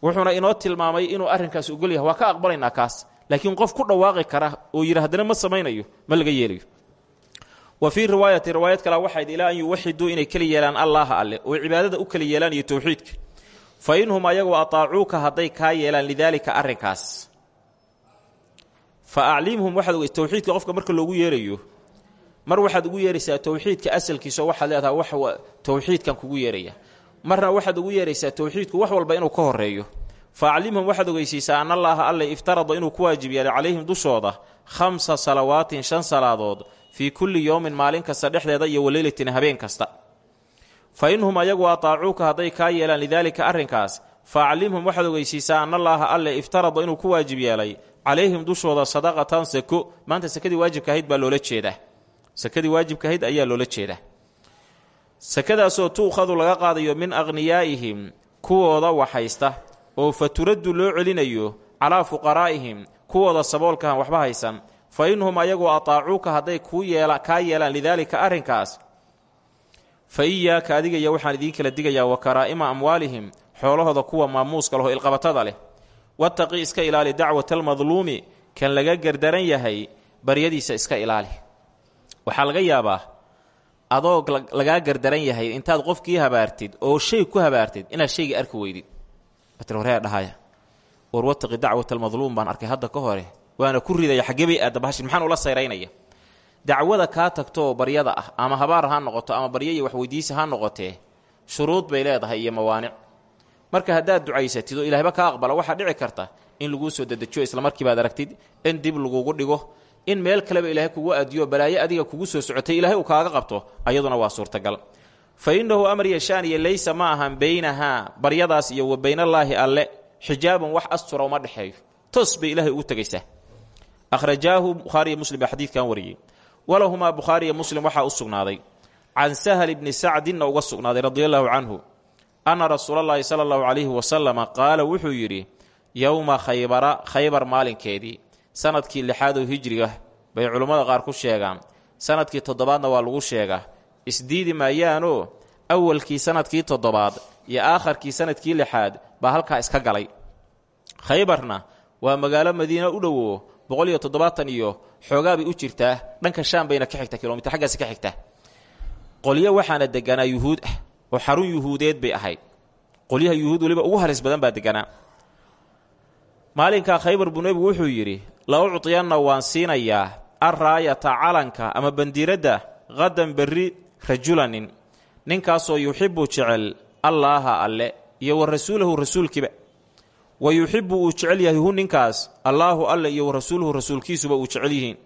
Wuxuuna inoo tilmaamay inuu arrinkaas ogol yahay. Waa ka aqbalaynaa kaas. Laakiin qof ku dhawaaqi kara oo yidhi haddana ma samaynayo ma laga yeelayo wa fii riwaayati riwaayad kale waxayd ilaa an yuwaxiduu inay keli yeelaan allaha alle oo cibaadada u keli yeelaan iyo towxiidka fa inhum ayagu ataacuuka hadday kaa yeelaan lidaalika arrinkaas. Fa aclimhum waxaad towxiidka qofka marka loogu yeerayo mar waxaad ugu yeeraysaa towxiidka asalkiisa oo waxaad leedaha wax towxiidkan kugu yeeraya. Marna waxaad ugu yeeraysaa towxiidku wax walba inuu ka horeeyo fa aclimhum waxaad ogeysiisaa an allaaha alle iftarada inuu ku waajib yeelay calayhim dushooda khamsa salawaatin shan salaadood fii kulli yowmin maalin kasta dhexdeeda iyo waleylatin habeen kasta. Fa inhum ayagu ataacuuka hadday kaa yeelaan lidaalika arrinkaas fa aclimhum waxaad ogeysiisaa an allaaha alle iftarada inuu ku waajib yeelay calayhim dushooda sadaqatan sako. Maanta sakadii waajibka ahayd baa loola jeedaa. Sakadii waajibka ahayd ayaa loola jeedaa. Sakadaasoo tuukhadu laga qaadayo min akhniyaa'ihim kuwooda waxhaysta oo fa turaddu loo celinayo calaa fuqaraa'ihim kuwooda saboolkahan waxba haysan fa inhum ayagu ataacuuka hadday kuu yeela kaa yeelaan lidaalika arrinkaas. Fa iyaaka adigaya waxaan idiin kala digayaa wa karaa'ima amwaalihim xoolahooda kuwa maamuuska leho ilqabatada leh. Wattaqi iska ilaali dacwata almadluumi kan laga gardaran yahay baryadiisa iska ilaali. Waxaa laga yaabaa adoo lagaa gardaran yahay intaad qofkii habaartid oo shay ku habaartid inaad shayga arki weydid. War wataqi dacwat almadluum baan arkay hadda ka hore waana ku ridaya xaggee bay aadda bahashin maxaan ula sayraynaya dacwada kaa tagto baryada ah ama habaar ha noqoto ama baryo iyo waxweydiisa ha noqotee shuruud bay leedahay iyo mawaanic. Marka haddaad ducaysatid oo ilaahba kaa aqbala waxaa dhici karta in laguu soo dedejiyo islamarkiibaad aragtid in dib lagugu dhigo in meel kaleba ilaahay kugu adiyo balaayo adiga kugu soo socotay ilaahay uu kaaga qabto ayaduna waa suurtagal. Fa innahu amar yashaaniya laysa ma ahan baynahaa baryadaas iyo wa baynallaahi alle xijaabun wax astura uma dhexeeyo. Toos bay ilaahay ugu tegaysaa akhrajaahu bukhaariyo muslim baa xadiidkan wariyey walahumaa bukhaariyo muslim waxaa u sugnaaday can sahal ibni sacdinna uga sugnaaday radia allaahu canhu anna rasuulallaahi sala allahu calayhi wasalama qaala wuxuu yidhi yowma khaybara khaybar maalinkeedii sannadkii lixaad oo hijriga bay culummada qaar ku sheegaan sannadkii toddobaadna waa lagu sheegaa isdiidi maayaanoo awalkii sannadkii toddobaad iyo aakharkii sannadkii lixaad baa halkaa iska galay khaybarna waa magaalo madiina u dhowo boqol iyo toddobaatan iyo xoogaa u jirtaa dhanka shaam bayna ka xigta kilomiter xaggaasi ka xigta qolyo waxaana deganaa yuhuud ah oo xarun yuhuudeed bay ahayd. Qolyaha yuhuud weliba ugu halis badan baa deganaa maalinkaa khaybar buu wuxuu yidhi la uctiyanna waan siinayaa arraayata calanka ama bandiiradda qadan berri rajulanin ninkaasoo yuxibbu jecel allaaha alle iyo wa rasuulkiiba wa yuxibbu uu jecel yahay hu ninkaas allaahu alle iyo wa rasuuluhu rasuulkiisuba uu jecel yihiin.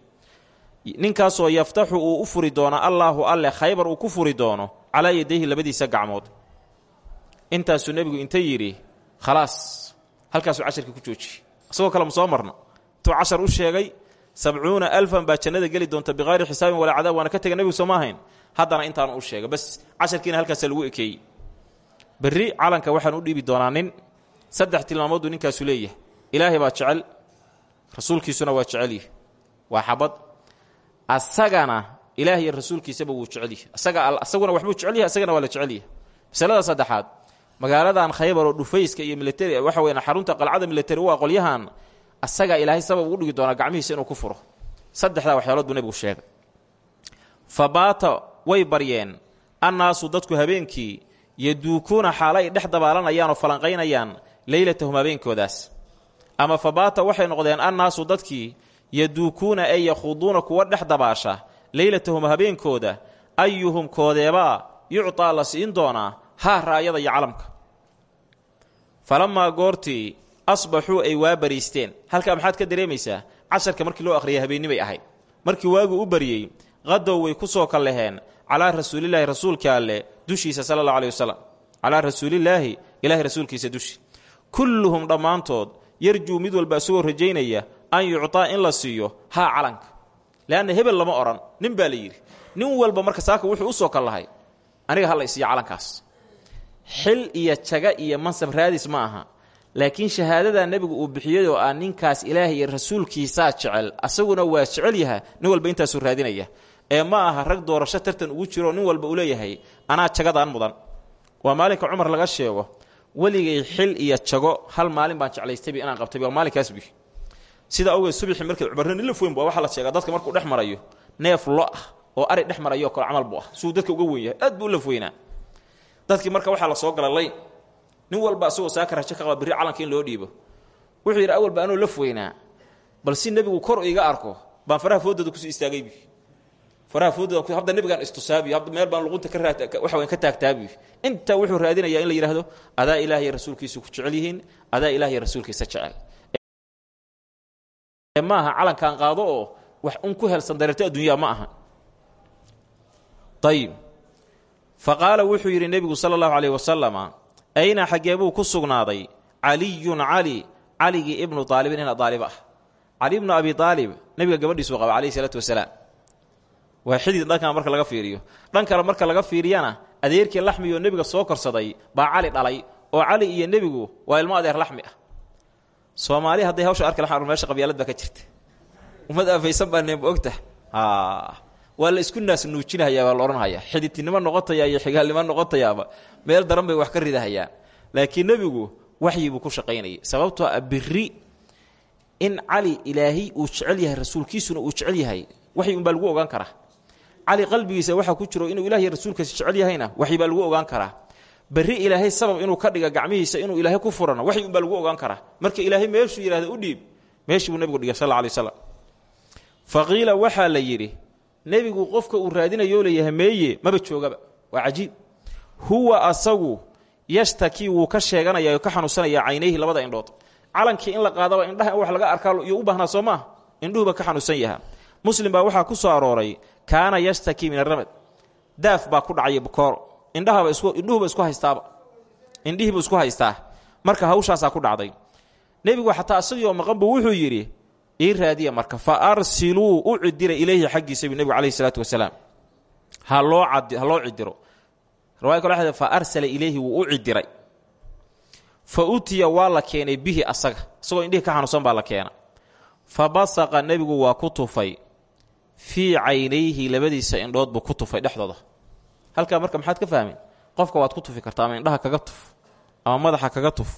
Ninkaasoo yaftaxu uu u furi doono allaahu alle khaybar uu ku furi doono calaa yadayhi labadiisa gacmood. Intaasuu nebigu inta yidhi khalaas halkaasuu casharkii ku joojiyey isagoo kale ma soo marno. Intuu cashar u sheegay sabcuuna alfan baa jannada geli doonta biqayri xisaabin walaa cadaab waana ka tega nebigu soo haddana intaanu u sheegay bas casharkiina halkaasa lagu ekeeyey. Berri calanka waxaan u dhiibi doonaa nin saddex tilmaamooduu ninkaasu leeyahay ilaahay baa jecel rasuulkiisuna waa jecelyahy waa xabad. Asagana ilaah iyo rasuulkiisaba wuu jecelyahy asaga asaguna waxbuu jecelyahay asagana waa la jecelyahay masalada saddexaad magaaladan khaybar oo dhufayska iyo militari waxa weyan xarunta qalcada militari waa qolyahan asagaa ilaahay sabab ugu dhigi doonaa gacmihiisa inuu ku furo. Saddexdaa waxyaalood buu nebigu sheegay. Fa way baryeen annaasu dadku habeenkii yaduukuuna xaala ay dhex dabaalanayaan oo falanqaynayaan leylatahum habeenkoodaas. Ama fa baata waxay noqdeen annaasu dadkii yaduukuuna ay yakhuuduuna kuwa dhex dabaasha leylatahum habeenkooda ayuhum koodeebaa yuctaa la siin doonaa haa raayada iyo calamka. Falamaa goortii asbaxuu ay waa bariisteen. Halkaa maxaad ka dareemaysaa casharka markii loo akhriyay habeennibay ahayd. Markii waagu u baryey qadow way ku soo kalleheen calaa rasuulilaahi rasuulka alle dushiisa sala allahu aleyh wasalam calaa rasuulilaahi ilaahay rasuulkiisa dushi kulluhum dhammaantood yarjuu mid walba isagoo rajaynaya an yuctaa in la siiyo haa calanka. Leanna hebel lama odhan nin baa la yidhi. Nin walba marka saaka wuxuu u soo kallahay aniga ha la calankaas. Xil iyo jaga iyo mansab raadis ma aha. Laakiin shahaadadaa nebigu uu bixiyey oo ah ninkaas ilaahay iyo rasuulkiisaa jecel asaguna waa jecel yaha nin walba intaasuu raadinaya. Ee ma aha rag doorasho tartan ugu jiro nin walba uu leeyahay anaa jagadaan mudan. Waa maalinka cumar laga sheego weligay xil iyo jago hal maalin baan jeclaystaybi inaan qabtayb waa maalinkaas bi sida awgeed subixii markay cumarna nin laf weyn bu waxa la sheegaa dadka markuu dhex marayo neef lo ah oo ari dhex marayo kale camal buu ah. Siduu dadka uga weyn aad buu u laf dadkii marka waxaa la soo gala layn nin walba asagoo saaka rajo ka qaba birri calanka in loo dhiibo. Wuxuu yidhi awalba anoo laf weynaa bal si nebigu kor iga arko baan faraha foodooda ku sii istaagaybi hadda nebigaan istusaabi meel baan luqunta waxa ka taagtaabi. Intaa wuxuu raadinayaa in la yidhaahdo adaa ilaah iyo rasuulkiisu ku jecel yihiin adaa ilaah iyo rasuulkiisa jecel. Maaha calankan qaado oo wax un ku helsan dareerto adduunyaa ma aha. Ayib fa wuxuu yidhi nebigu sala allahu wasalama ayna xaggee ku sugnaaday caliyun cali caligii ibnu aalibin ina aalib ah. Cali ibnu abi aalib nebiga gabadhiisuu qaba calayhi salaatu wasalaam waa xidid dhankan marka laga fiiriyo. Dhan kale marka laga fiiriyana adeerkii laxmiyoo nebiga soo korsaday baa cali dhalay oo cali iyo nebigu waa ilmo adeer laxmi ah. Soomaali hadday hawsha arki lahaan meesha qabyaalad baa ka jirta ummad aafaysan baa neemba ogtah waa la isku naas nuujinahayaa baa la odhanhayaa xididtinimo noqotaya iyo xigaalnimo noqotayaaba meel daran bay wax ka ridahayaan. Laakiin nebigu waxyi ku shaqaynayay sababtoo a biri in cali ilaahay uu jecel yahay rasuulkiisuna uu jecel yahay waxyi unbaa lagu ogaan karaa cali qalbigiisa waxaa ku jiro inuu ilahiy rasuulkiisa jecel yahayna waxyi baa lagu ogaan karaa berri ilaahay sabab inuu ka dhiga gacmihiisa inuu ilaahay ku furano waxyi unbaa lagu ogaan karaa marka ilaahay meeshuu yidhahda u dhiib meeshii buu nebigu dhigay sal alay slam fa qiila waxaa la yidhi nebigu qofka uu raadinayo leeyahay meeye maba joogaba waa cajiib. Huwa asagu yashtakii wuu ka sheeganaya ka xanuunsanaya caynayhi labada indhood. Calankii in la qaadaba indhaha in wax laga arkaa iyo u baahnaa soo maaha ka xanuunsan yahaa muslim baa waxaa ku soo arooray kaana yashtakii min aramad daaf baa ku dhacaya bukooro indhuhuba isku haystaaba. Indhihiibu isku haystaa. Marka hawshaasaa ku dhacday. Nebigu xataa isagiioo maqan buu wuxuu yidhi ii raadiya marka fa arsiluu u cidira ilayhi xaggiisa bi nebigu calayhi salaatu wasalaam. Ha loo ha loo cidiro riwaya kale fa arsala ilayhi u cidiray fa utiya waa keenay bihi asaga. Isagoo indhihii ka xanuunsan baa la keena fa basaqa nebigu waa ku tufay fii caynayhi labadiisa indhood buu ku tufay dhexdooda. Halkaa marka maxaad ka fahmeen qofka waad ku tufi kartaa ama indhaha kaga tuf ama madaxa kaga tuf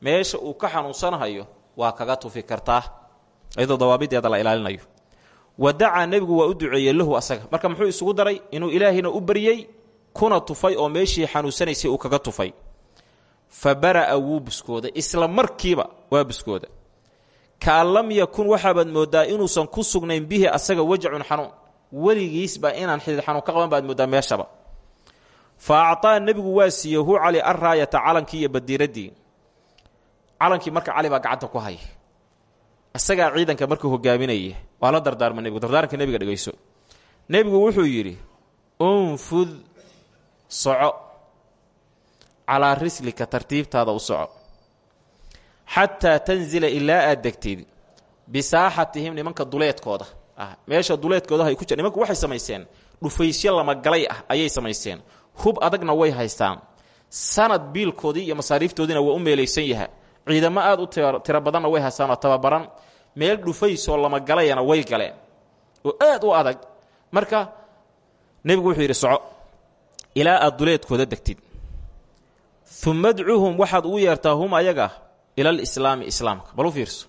meesha uu ka xanuunsanahayo waa kaga tufi kartaa. Iyadoo dawaabideeda la ilaalinayo. Wa dacaa nebigu waa u duceeyey lahu asaga. Marka muxuu isugu daray? Inuu ilaahayna u baryey kuna tufay oo meeshii xanuunsanaysay uu kaga tufay. Fa bara'a wuu buskooday. Isla markiiba waa buskooda kaan lam yakun waxaabaad mooddaa inuusan ku sugnayn bihi asaga wajacun xanuun. Weligiisba inaan xidid xanuun ka qaban baad mooddaa meeshaba. Fa acطaa nebigu waa siiye hu cali arraayata calankii iyo badiiraddii. Calankii marka cali baa gacanta ku haya isagaa ciidanka markuu hogaaminaya waa la dardaarma nebigu dardaaranka nebiga dhegayso nebigu wuxuu yidhi unfud soco. Calaa rislika tartiibtaada u soco xataa tanzila ilaa aad degtid bisaaxatihim nimanka duleedkooda ah meesha duleedkooda ay ku jira nimanku waxay samayseen dhufaysyo lamagalay ah ayay samayseen hub adagna way haystaan sanad biilkoodii iyo masaariiftoodiina waa u meelaysan yaha ciidamo aad u tiro badanna way haystaan oo tababaran meel dhufaysoo lamagalayana way galeen oo aad u adag marka nebigu wuxuu yidhi soco ilaa aad duleedkooda degtid uma dcuhum waxaad ugu yeertaa hum ayaga ilal islaami islaamka. Bal u fiirso.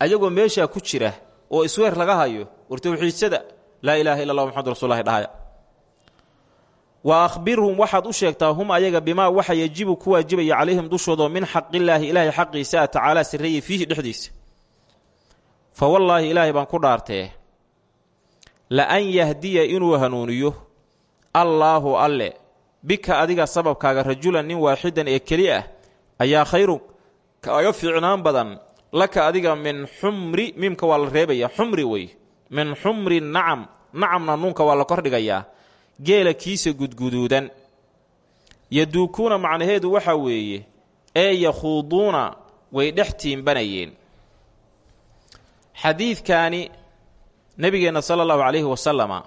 Ayagoo meeshaa ku jira oo isweer laga hayo war towxiidsada laa ilaaha illa allah maxamadu rasulahi dhahaya. Wa akhbirhum waxaad u sheegtaa hum ayaga bimaa waxa yajibu ku waajibaya calayhim dushoodaoo min xaqillaahi ilaahay xaqiisa a tacaalaa sarreeyey fiihi dhexdiisa. Fa wallaahi ilaahay baan ku dhaartee la an yahdiya inuu hanuuniyo allaahu alle bika adiga sababkaaga rajulan nin waaxidan ee keli ah ayaa khayrun kaaga fiicnaan badan laka adiga min xumri miimka waa la reebaya xumri wey. Min xumri nacam nacamna nuunka waa la kordhigayaa geela kiisa gudguduudan. Yaduukuuna macnaheedu waxaa weeye ee yakhuuduuna way dhex tiimbanayeen. Xadiidkaani nebigeenna sala allahu calayhi wasalama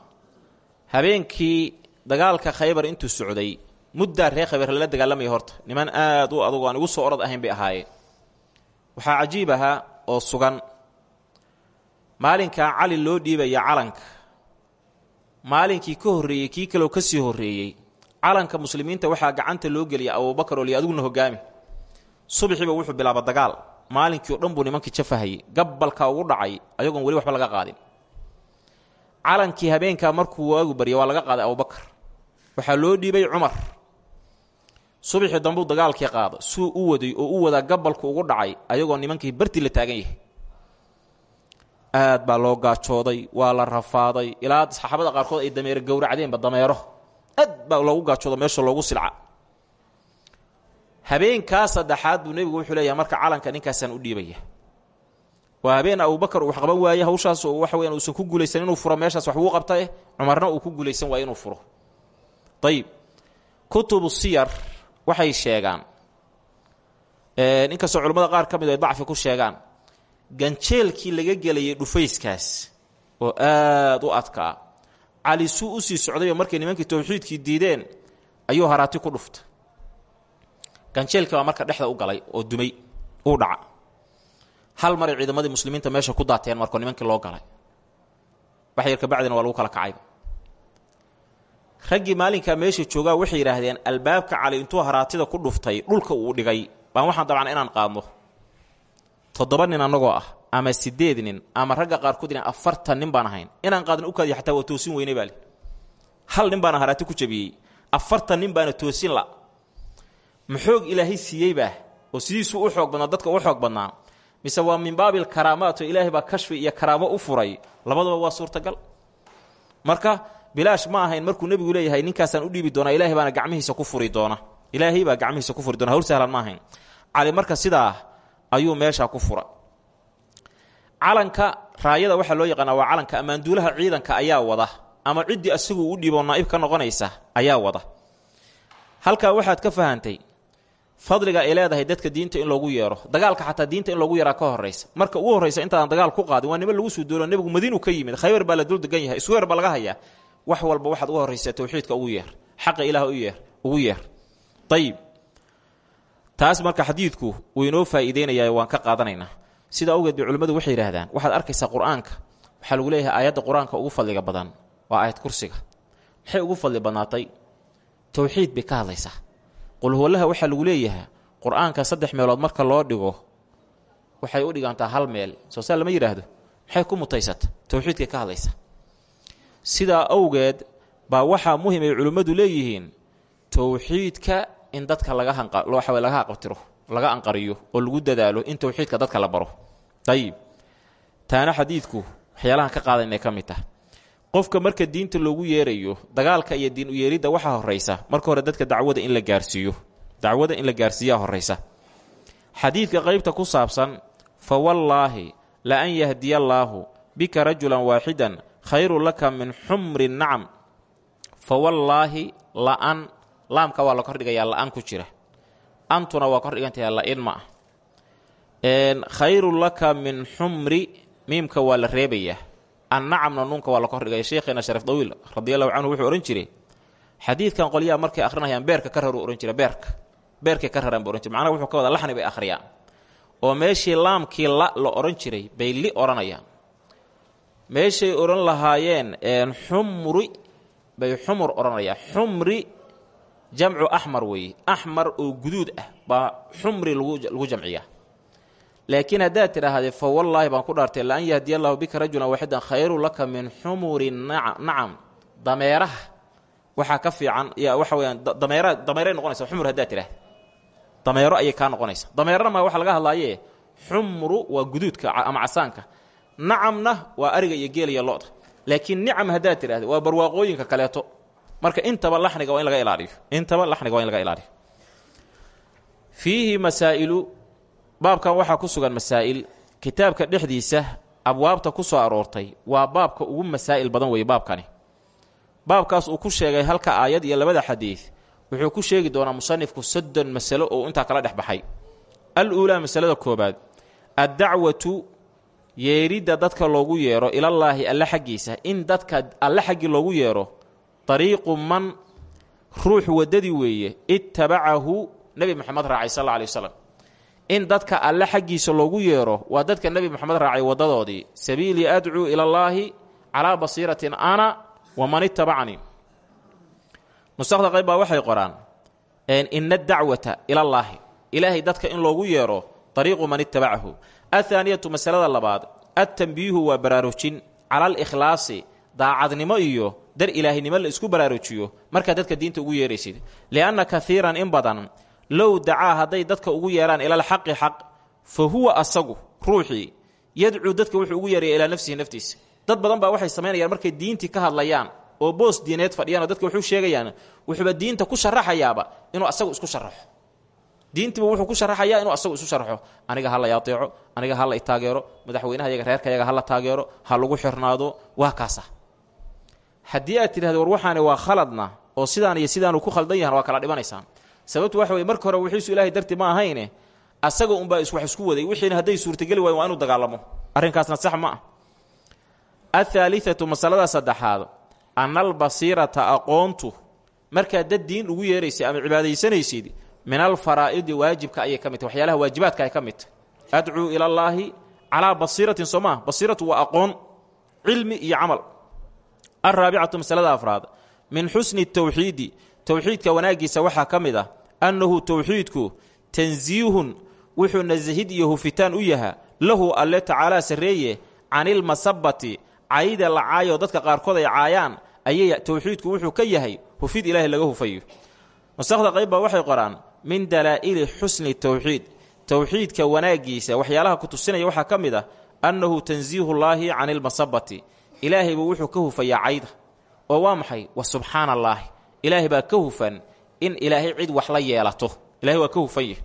habeenkii dagaalka khaybar intuu socday muddaa reer khaybar lala dagaalamaya horta. Niman aad u adugu aan igu soo orad ahayn bay ahaayeen waxaa cajiib ahaa oo sugan. Maalinkaa cali loo dhiibaya calanka. Maalinkii ka horreeyey kii kaleo ka sii horreeyey calanka muslimiinta waxaa gacanta loo geliyay abubakar oo li adiguna hogaami. Subaxiiba wuxuu bilaaba dagaal. Maalinkii o dhan buu nimankii jafahayay. Gabbalkaa ugu dhacay ayagoon weli waxba laga qaadin. Calankii habeenkaa markuu waagu barya waa laga qaaday abubakar waxaa loo dhiibay cumar subaxii dambuu dagaalkii qaada suu u waday oo u wadaa gabalku ugu dhacay ayagoo nimankii barti la taagan yahay. Aad baa loo gaajooday waa la rafaaday. Ilaa saxaabada qaarkood ay dameero gowracdeenba dameero. Aad baa loogu gaajoodo meesha loogu silca. Habeenkaa saddexaad buu nebigu wuxuu leeyahay marka calanka ninkaasaan u dhiibaya. Waa habeen abubakar uu wax waaye hawshaas waxa weyan uusan ku guulaysan inuu furo meeshaas wax wuu qabtae cumarna uu ku guulaysan waaye inuu furo. Ayib kutubu siyar waxay sheegaan. Inkastoo culimmada qaar ka mid ay dacfi ku sheegaan. Ganjeelkii laga gelayay dhufayskaas oo aad u adkaa cali suu u sii socdayoo markay nimankii towxiidkii diideen ayuu haraati ku dhufta ganjeelkii baa marka dhexda u galay oo dumay uu dhaca. Hal maray ciidamadii muslimiinta meesha ku daateen markoo nimankii loo galay. Wax yar kabacdina waa lagu kala kacayba raggii maalinkaa meesha joogaa waxay yidhaahdeen albaabka cali intuu haraatida ku dhuftay dhulka uu dhigay. Baan waxaan dabcan inaan qaadno. Toddoba nin annagoo ah ama sideed nin ama ragga qaarkood in afartan nin baan ahayn. Inaan qaadin u kaadiya xataa waa toosin weynay baa hal nin baana haraati ku jabiyey. Afartan nin baana toosin la. Maxoog ilaahay siiyeybaa oo sidiisuu u xoog badnaa dadka u xoog badnaa mise waa min baabil karaamaat ilaahay baa kashfi iyo karaamo u furay. Labadaba waa suurtagal. Marka bilaash ma ahayn markuu nebigu leeyahay ninkaasaan u dhiibi doonaa ilahay baana gacmihiisa ku furi doona. Ilaahay baa gacmihiisa ku furi doona. Hawr sahlan ma ahayn. Cali marka sidaa ayuu meeshaa ku fura. Calanka raayada waxaa loo yaqaanaa waa calanka ammaanduulaha ciidanka ayaa wada ama ciddii asagu u dhiiboo naa'ib ka noqonaysa ayaa wada. Halkaa waxaad ka fahantay fadliga ay leedahay dadka diinta in loogu yeero. Dagaalka xataa diinta in loogu yeeraa ka horraysa marka ugu horraysa intaadan dagaal ku qaadin waa nima lagu suu duulo nebigu madiinu ka yimid. Khaybar baa la dul degan yahay isweer baa laga hayaa wax walba waxaad uga horraysaa tawxiidka ugu yeer xaqa ilaah u yeer ugu yeer. Ayib taas marka xadiidku wuu inoo faa'iideynayaa waan ka qaadanaynaa. Sida awgeed bay culimmadu waxay yidhaahdaan waxaad arkaysaa qur'aanka lagu leeyahay aayadda qur'aanka ugu fadliga badan waa aayad kursiga. Maxay ugu fadli badnaatay? Towxiid bay ka hadlaysaa. Qulhuwallaha waxaa lagu leeyahay qur'aanka saddex meelood marka loo dhigo waxay u dhigantaa hal meel. Soo saa lama yidhaahdo. Ku mutaysata? Towxiidkay ka hadlaysa sidaa awgeed baa waxaa muhiim ay culimmadu leeyihiin towxiidka in dadka laga hanwaxa laga haqabtiro laga anqariyo oo lagu dadaalo in towxiidka dadka la baro. Ayib taana xadiidku waxyaalahan ka qaadan inay qofka marka diinta loogu yeerayo dagaalka iyo diin u yeeridda waxaa horraysa marka hore dadka dacwada in la gaarsiiyo. Dacwada in la gaarsiiyaa horraysa xadiidka qaybta ku saabsan fa wallaahi la an yahdiya allaahu bika rajulan waaxidan khayrun laka min xumri nacam. Fa wallaahi la-an laamka waa la kordhigayaa la-an ku jira. Antuna waa kordhigantaha la-in ma ah. Khayrun laka min xumri miimka waa la reebayaa annacamna nuunka waa la kordhigaya sheekheena sharaf dawiil radi allahu canhu wuxuu odhan jiray xadiidkan qolyaha markay akhrinayaan beerka ka raru ohan jira beerka beerkay ka raraan bu ohan jira wuxuu ka wada laxni bay akhriyaan oo meeshii laamkii la la odhan jiray bay li odhanayaan meeshay odhan lahaayeen xumri bay xumur odhanayaan xumri jamcu axmar weeye axmar oo guduud ah baa xumri lagu jamciyaa. Laakiin haddaad tidhaahdee fa wallaahi baan ku dhaartay la an yahdiya bika rajulan waaxidan khayru laka min xumuri nacam dameeraha. Waxaa ka fiican waxa weyaan dameera dameeray noqonaysa xumur haddaad tidhahda dameero ayay kaa noqonaysa. Dameerana ma waxa laga hadlaaye? Xumru waa guduudka ama casaanka nacamna waa ariga iyo geel iyo lo-da. Laakiin nicam haddaad tidhahda waa barwaaqooyinka kaleeto. Marka intaba laxniga waa in laga ilaaliyo. Intaba laxniga waa in laga ilaaliyo. Fiihi masaa'ilu baabkan waxaa ku sugan masaa'il. Kitaabka dhexdiisa abwaabta ku soo aroortay waa baabka ugu masaa'il badan weeye baabkani. Baabkaas uu ku sheegay halka aayad iyo labada xadiid wuxuu ku sheegi doonaa musanifku soddon masalo oo intaa kala dhex al uulaa masalada koobaad addacwatu yeeridda dadka loogu yeero ilallaahi alle xaggiisa. In dadka alle xaggii loogu yeero dariiqu man ruux waddadii weeye ittabacahu nebi moxamed raacay sal alla alay wasalam in dadka alle xaggiisa loogu yeero waa dadka nebi moxamed raacay waddadoodii. Sabiilii adcuu ilallaahi calaa basiiratin ana waman ittabacanii nusakda qayb baa waxay qoraan ina adacwata ilallaahi. Ilaahay dadka in loogu yeero dariiqu man ittabacahu athaaniyatu masalada labaad adtanbiihu waa baraarujin cala alikhlaasi daacadnimo iyo dar ilaahinimo la isku baraarujiyo markaad dadka diinta ugu yeeraysid lianna kaiiran in badan low dacaa hadday dadka ugu yeeraan ilalxaqi xaq fa huwa asagu ruuxii yadcuu dadka wuxuu ugu yeeraya ilaa nafsihi naftiisa dad badan baa waxay samaynayaan markay diintii ka hadlayaan oo boos diineed fadhiyaan oo dadka wuxuu sheegayaan wuxuuba diinta ku sharaxayaaba inuu asagu isku sharaxo diintiiba wuxuu ku sharaxayaa inuu asagu isu sharaxo. Aniga ha la ateeco aniga ha la itaageero madaxweynaha yaga reerka yaga ha la taageero ha lagu xirnaado waa kaasa. Haddii aad tidhahdo war waxaani waa khaladna oo sidaan iyo sidaanu ku khaldan yahan waa kala dhibanaysaan. Sababtu waxa weye marka hore wixiisu ilaahay darti ma ahayne asaga unbaa wax isku waday. Wixiina hadday suurtageli waayen waa inuu dagaalamo. Arrinkaasna sax ma ah. Athaalithatu masalada saddexaad ana albasiirata aqoontu. Markaad dad diin ugu yeeraysid ama cibaadaysanaysid min alfaraa'idi waajibka ayay ka mid tahy waxyaalaha waajibaadka ay ka mid tahy adcuu ilallaahi calaa basiiratin soo maa basiiratu waa aqoon cilmi iyo camal. Alraabicatu masalada afraad min xusni tawxiidi towxiidka wanaaggiisa waxaa ka mid ah annahu towxiidku tansiihun wuxuu nasahid iyo hufitaan u yahaa lahu alle tacaalaa sarreeye canilmasabati cayda la caayo dadka qaarkood ay caayaan min dalaa'ili xusni towxiid towxiidka wanaaggiisa waxyaalaha ku tusinaya waxaa ka mid ah annahu tansiihullaahi cani ilmasabati ilaahay buu wuxuu ka hufayaa cayda. Oo waa maxay? Wa subxaana allaahi ilaahay baa ka hufan in ilaahay cid wax la yeelato. Ilahay waa ka hufan yahy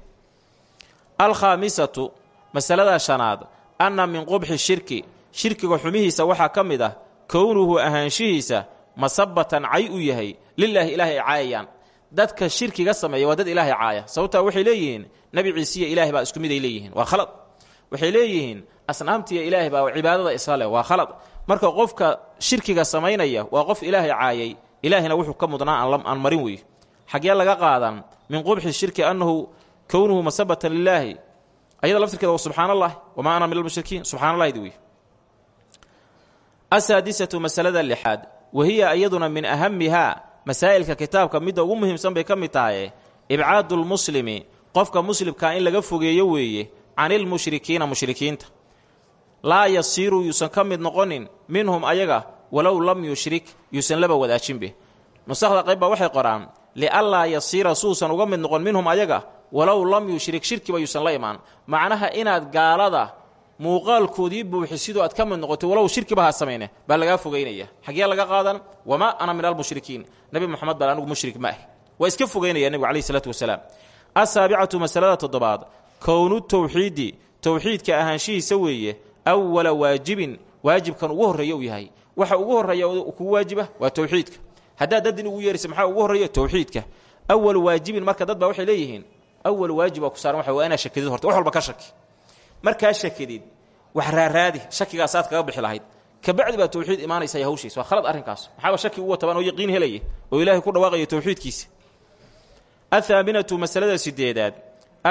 alkhaamisatu masalada shanaad anna min qubxi shirki. Shirkiga xumihiisa waxaa ka mid ah kownuhu ahaanshihiisa masabatan cay u yahay. Lilaahi ilaahay ay dadka shirkiga sameeya waa dad ilaahay caaya. Sababtaa waxay leeyihiin nebi ciisiya ilaahay baa isku mid ay leeyihiin. Waa khalad. Waxay leeyihiin asnaamtiiyo ilaahay baa cibaadada isla leh. Waa khalad. Marka qofka shirkiga samaynaya waa qof ilaahay caayay ilaahayna wuxuu ka mudnaa aan marin weeye xaggee laga qaadan min qubxi shirki annahu kownuhu masabatan lilaahi ayada laftirkeeda waa subxaan ana min almushrikiin. Subxana allahdi wey asaadisatu masalada lixaad wahiya iyaduna min ahamihaa masaa'ilka kitaabka midda ugu muhiimsan bay ka mid tahay ibcaadu lmuslimi qofka muslimkaa in laga fogeeyo weeye canilmushrikiina mushrikiinta. Laa yasiiru yuusan ka mid noqonin minhum ayaga walow lam yushrik yuusan laba wadaajinbe nusakda qayb baa waxay qoraan lianlaa yasiira suusan uga mid noqon minhum ayaga walow lam yushrik shirkiba yuusan la imaan. Macnaha inaad gaalada muuqaalkoodii buuxi sidoo aad ka mid noqotay walow shirkiba ha samayne baa lagaa fogeynaya. Xaggee laga qaadan? Wamaa ana min almushrikiin nebi moxamed bal anigu mushrik ma ah waa iska fogeynaya nebigu calayhi isalaatu wasalaam. Asaabicatu masalada toddobaad. Kownu towxiidi towxiidka ahaanshihiisa weeye awala waajibin waajibkan ugu horreeya uu yahay. Waxa ugu horreeya kugu waajiba waa towxiidka haddaad dadin ugu yeeraysa maxaa ugu horreeya? Towxiidka awal waajibin marka dad baa waxay leeyihiin awal waajib aa ku saaran waxa waa inaad shakidid horta wax walba ka shaki markaa shakidid wax raaraadi shakigaas aad kaga bixi lahayd. Kabacdi baa towxiid imaanaysa iyo hawshiis. Waa khalad arrinkaas. Maxaaba shaki uga tabaan oo yaqiin helaya oo ilaahay ku dhawaaqaya towxiidkiisa athaaminatu masalada sideedaad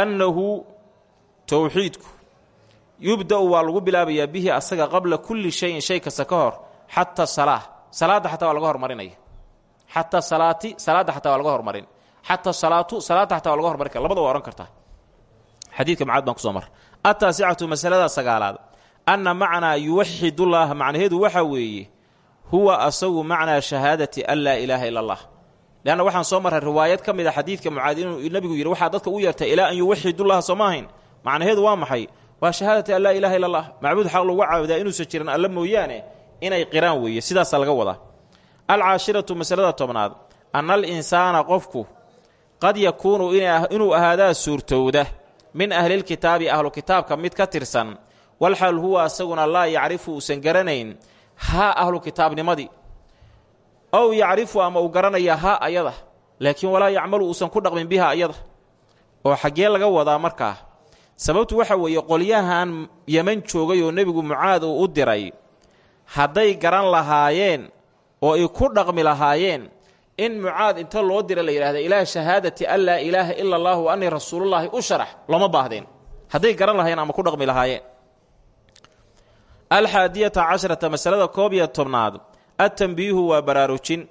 annahu towxiidku yubda-u waa lagu bilaabayaa bihi asaga qabla kulli shayin shay kasta ka hor xata salaa salaadda xataa waa laga hormarinaya. Xata salaati salaadda xataa waa laga hormarin. Xata salaatu salaadda xataa waa laga hormarin kara. Labada waa ohan kartaa xadiidka macaad baan ku soo mar ataasicatu masalada sagaalaad. Anna macnaa yuwaxidullaaha macnaheedu waxaa weeye huwa asagu macnaa shahaadati an laa ilaaha ila allah leanna waxaan soo marray riwaayad ka mid a xadiidka mucaad inuu nebigu yidhi waxaa dadka u yeertay ilaa an yuwaxidullaha soo ma ahayn. Macnaheedu waa maxay? Waa shahaadati an laa ilaha illa allah macbuud xaq lagu caabudaa inuusan jiran alla mooyaane inay qiraan weeye. Sidaasaa laga wadaa. Alcaashiratu masalada tobnaad. Anna al qofku qad yakuunu inuu ahaadaa suurtowda min ahlilkitaabi ahlu kitaabka mid ka tirsan walxal huwa asaguna laa yacrifu uusan garanayn haa ahlu kitaabnimadii ow yacrifu ama uu garanaya haa ayada laakiin walaa yacmalu uusan ku dhaqmin biha ayada. Oo xaggee laga wadaa markaa sababtu waxa weeye qolyahan yeman joogay oo nebigu mucaad uu u diray hadday garan lahaayeen oo ay ku dhaqmi lahaayeen in mucaad inta loo dira la yidhahda ilaa shahaadati an laa ilaaha ila allah wa annii rasuulullaahi u sharax looma baahdeen hadday garan lahaayeen ama ku dhaqmi lahaayeen alxaadiyata casharata masalada koob iyo tobnaad. Adtanbiihu waa baraarujin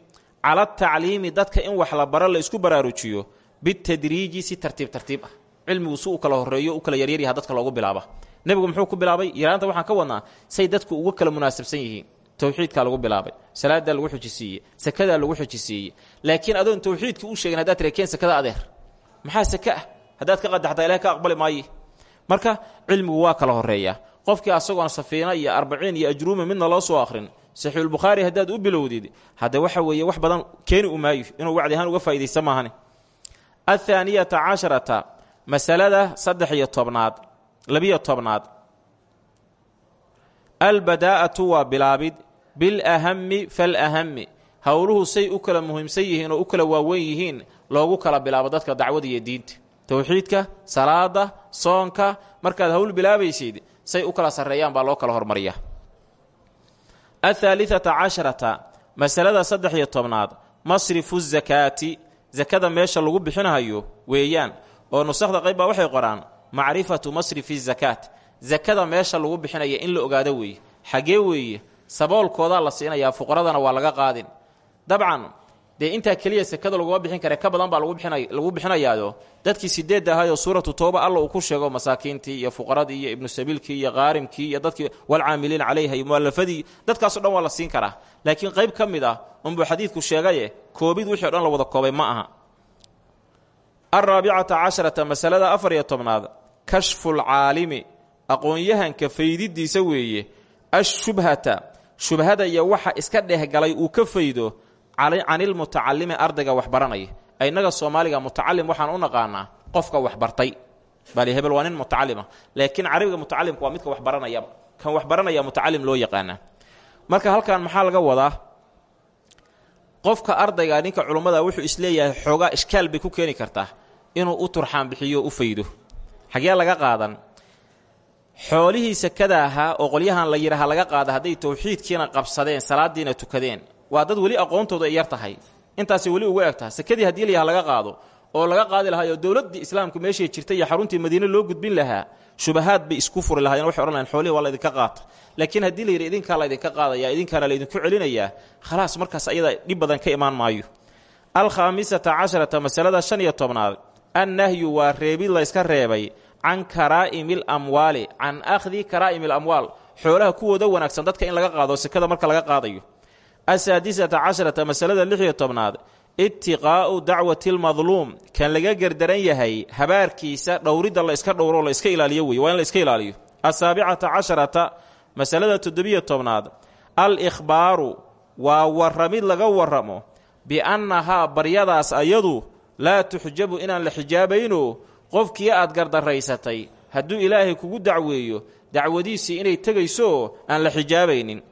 cala atacliimi dadka in wax la baro la isku baraarujiyo bitadriiji si tartiib tartiib ah. Cilmigu si u kala horeeyo u kala yaryaryaha dadka loogu bilaaba. Nebigu muxuu ku bilaabay? Yaraanta waxaan ka wadnaa say dadku uga kala munaasabsan yihiin towxiidkaa lagu bilaabay. Salaadaa lagu xujisiiyey sakadaa lagu xujisiiyey. Laakiin adoon towxiidka u sheegin haddaad tirakeen sakada adeer. Maxaa saka? Ah haddaad ka qadaxtaa ilahay ka aqbali maaye marka cilmigu waa kala horeeyaa qofkii asagoon safiina iyo arbaciin iyo ajruumi midna loo soo akhrin. Saxiixulbukhaari haddaad u bilowdid hadde waxa weeye wax badan keeni u maayo. Inuu wacdi ahaan uga faa'idaysta maahane athaaniyata casharata masalada saddex iyo tobnaad labiyo tobnaad. Albadaa'atu waa bilaabid bilahami falahami. Howluhu say u kala muhiimsan yihiin oo u kala waaweyn yihiin loogu kala bilaabo dadka dacwada iyo diinta. Towxiidka salaada soonka markaad howl bilaabaysid say u kala sarreeyaan baa loo kala hormariyaa. Athaalithata casharata masalada saddex iyo tobnaad masrifu zakaati. Sakada meesha lagu bixinahayo weeyaan oo nusakda qayb baa waxay qoraan macrifatu masrifi zakaat. Sakada meesha lagu bixinaya in la ogaado weeye xaggee weeye saboolkoodaa la siinayaa fuqaradana waa laga qaadin. Dabcan dee intaa keliya sekada laguma bixin kare ka badan baa lagu bixinay lagu bixinayaayo dadkii sideed ahaayoo suuratu tooba alla uu ku sheego masaakiintii iyo fuqaradii iyo ibnu sabiilkii iyo qaarimkii iyo dadkii walcaamiliina calayha iyo mu'alafadii dadkaaso dhan waa la siin karaa. Laakiin qayb ka mid ah unbuu koobid wixii dhan la wada koobay ma aha. Alraabicata casharata masalada afar iyo tobnaad kashfulcaalimi aqoon-yahanka faydidiisa weeye ashubhata shubhada iyo waxa iska dhehgalay uu ka faydo canilmutacalimi ardayga waxbaranaya innaga soomaaliga mutacalim waxaan u naqaanaa qofka waxbartay. Bali hebel waa nin mutacalima laakiin carabiga waa midka waxbaranayaba kan waxbaranaya mutacalim loo yaqaanaa. Marka halkan maxaa laga wadaa? Qofka ardayga ninka culummada wuxuu is leeyahay xoogaa ishkaal bay ku keeni kartaa inuu u turxaan bixiyo u faydo. Xagee laga qaadan xoolihii sakada ahaa oo qolyahan la yidhaaha laga qaada hadday towxiidkiina qabsadeen salaadiina tukadeen. Waa dad weli aqoontooda yar tahay. Intaasay weli ugu eg tahay. Sakadii haddii laga qaado oo laga qaadi lahaa oo islaamku meeshay jirtay iyo xaruntii madiine loo gudbin lahaa shubahaad bay isku furi lahayen waxay odhan lahayn xoolihii waa laydinka qaata laakiin haddii la yidhi idinkaa laydinka qaadaya idinkaana laydinku celinayaa khalaas markaas ayada dhib badan ka imaan maayo. Alkhaamisata casharata masalada shan iyo tobnaad annahyu waa reebid layska reebay can karaa'imil amwaali can akhdi karaa'imil amwaal. Xoolaha kuwooda wanaagsan dadka in laga qaado sekada marka laga qaadayo. Asaadisata casharata masalada lix iyo tobnaad. Itiqaa'u dacwati lmadluum kan laga gerdaran yahay habaarkiisa dhowridda la iska dhowro la iska ilaaliyo wey waa in la iska ilaaliyo. Asaabicata casharata masalada toddobiyo tobnaad. Al ikhbaaru waa warramid laga warramo biannahaa baryadaas ayadu laa tuxjabu inaan la xijaabayno qofkii aad gardaraysatay hadduu ilaahay kugu dacweeyo dacwadiisii inay tegayso aan la xijaabaynin.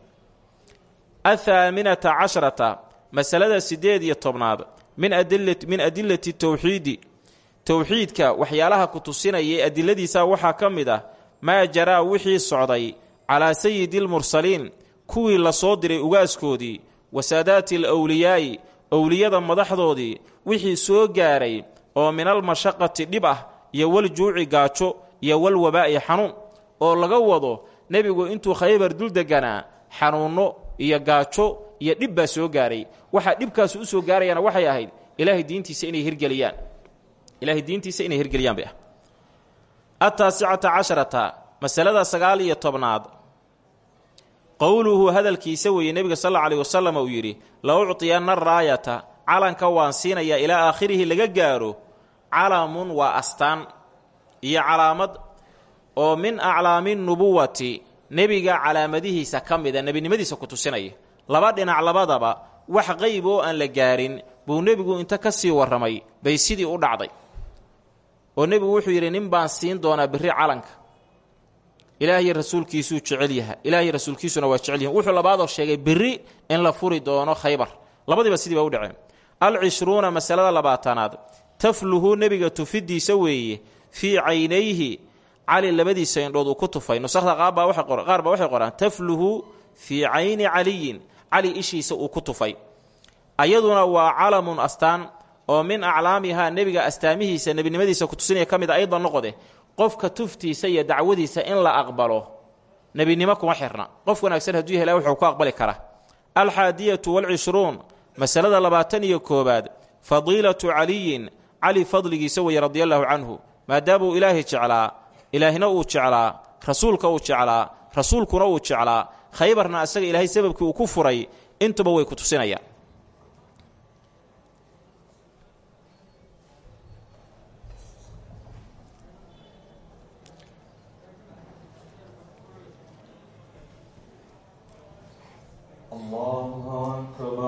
Athaaminata casharata masalada siddeed iyo tobnaad min adilati towxiidi towxiidka waxyaalaha ku tusinaya adiladiisa waxaa ka mid ah maa jaraa wixii socday calaa sayidi lmursaliin kuwii la soo diray ugaaskoodii wa saadaati alowliyaa'i owliyada madaxdoodii wixii soo gaaray oo minalmashaqati dhib ah iyo waljuuci gaajo iyo walwabaa'i xanuun oo laga wado nebigu intuu khaybar dul deganaa xanuunno iyo gaajo iyo dhib baa soo gaaray. Waxaa dhibkaasu u soo gaarayana waxay ahayd ilaahay diintiisa inay hirgeliyaan. Ilaahay diintiisa inay hirgeliyaan bay ah. Ataasicata casharata masalada sagaal iyo tobnaad. Qowluhu hadalkiisa weeye nebiga sal alla aleyh wasalam uu yidhi la uctiyanna raayata calanka waan siinayaa ilaa aakhirihi laga gaaro calamun waa astaan iyo calaamad oo min aclaami nubuwati nebiga calaamadihiisa ka mida nebinimadiisa ku tusinaya. Laba dhinac labadaba wax qayb oo aan la gaarin buu nebigu inta ka sii warramay bay sidii u dhacday. Oo nebigu wuxuu yidhi nin baan siin doonaa berri calanka. Ilaahiy rasuulkiisuu jecel yaha ilaahiy rasuulkiisuna waa jecel yahin wuxuu labaadoo sheegay berri in la furi doono khaybar. Labadiiba sidii ba u dhaceen. Alcishruuna masalada labaatanaad tafluhu nebiga tufidiisa weeye fii caynayhi cali labadiisa indhood uu ku tufay. Nusakda qaar baa waxay qoraan tafluhu fii cayni caliyin cali ishiisa uu ku tufay. Ayaduna waa calamun astaan oo min aclaamihaa nebiga astaamihiisa nebinimadiisa kutusinaya ka mid a noqode qofka tuftiisa iyo dacwadiisa in la aqbalo. Nebinimo kuma xirna. Qof wanaagsan hadduu yahay wuxuu ku aqbali kara. Alxaadiyatu walcishruun masalada labaatan iyo koowaad fadiilatu caliyin cali fadligiisa weeye radia allaahu canhu maadaamuu ilaahay jeclaa ilaahina uu jeclaa rasuulka uu jeclaa rasuulkuna uu jeclaa khaybarna asaga ilaahay sababkii uu ku furay intuba way ku tusinayaan. الله أكبر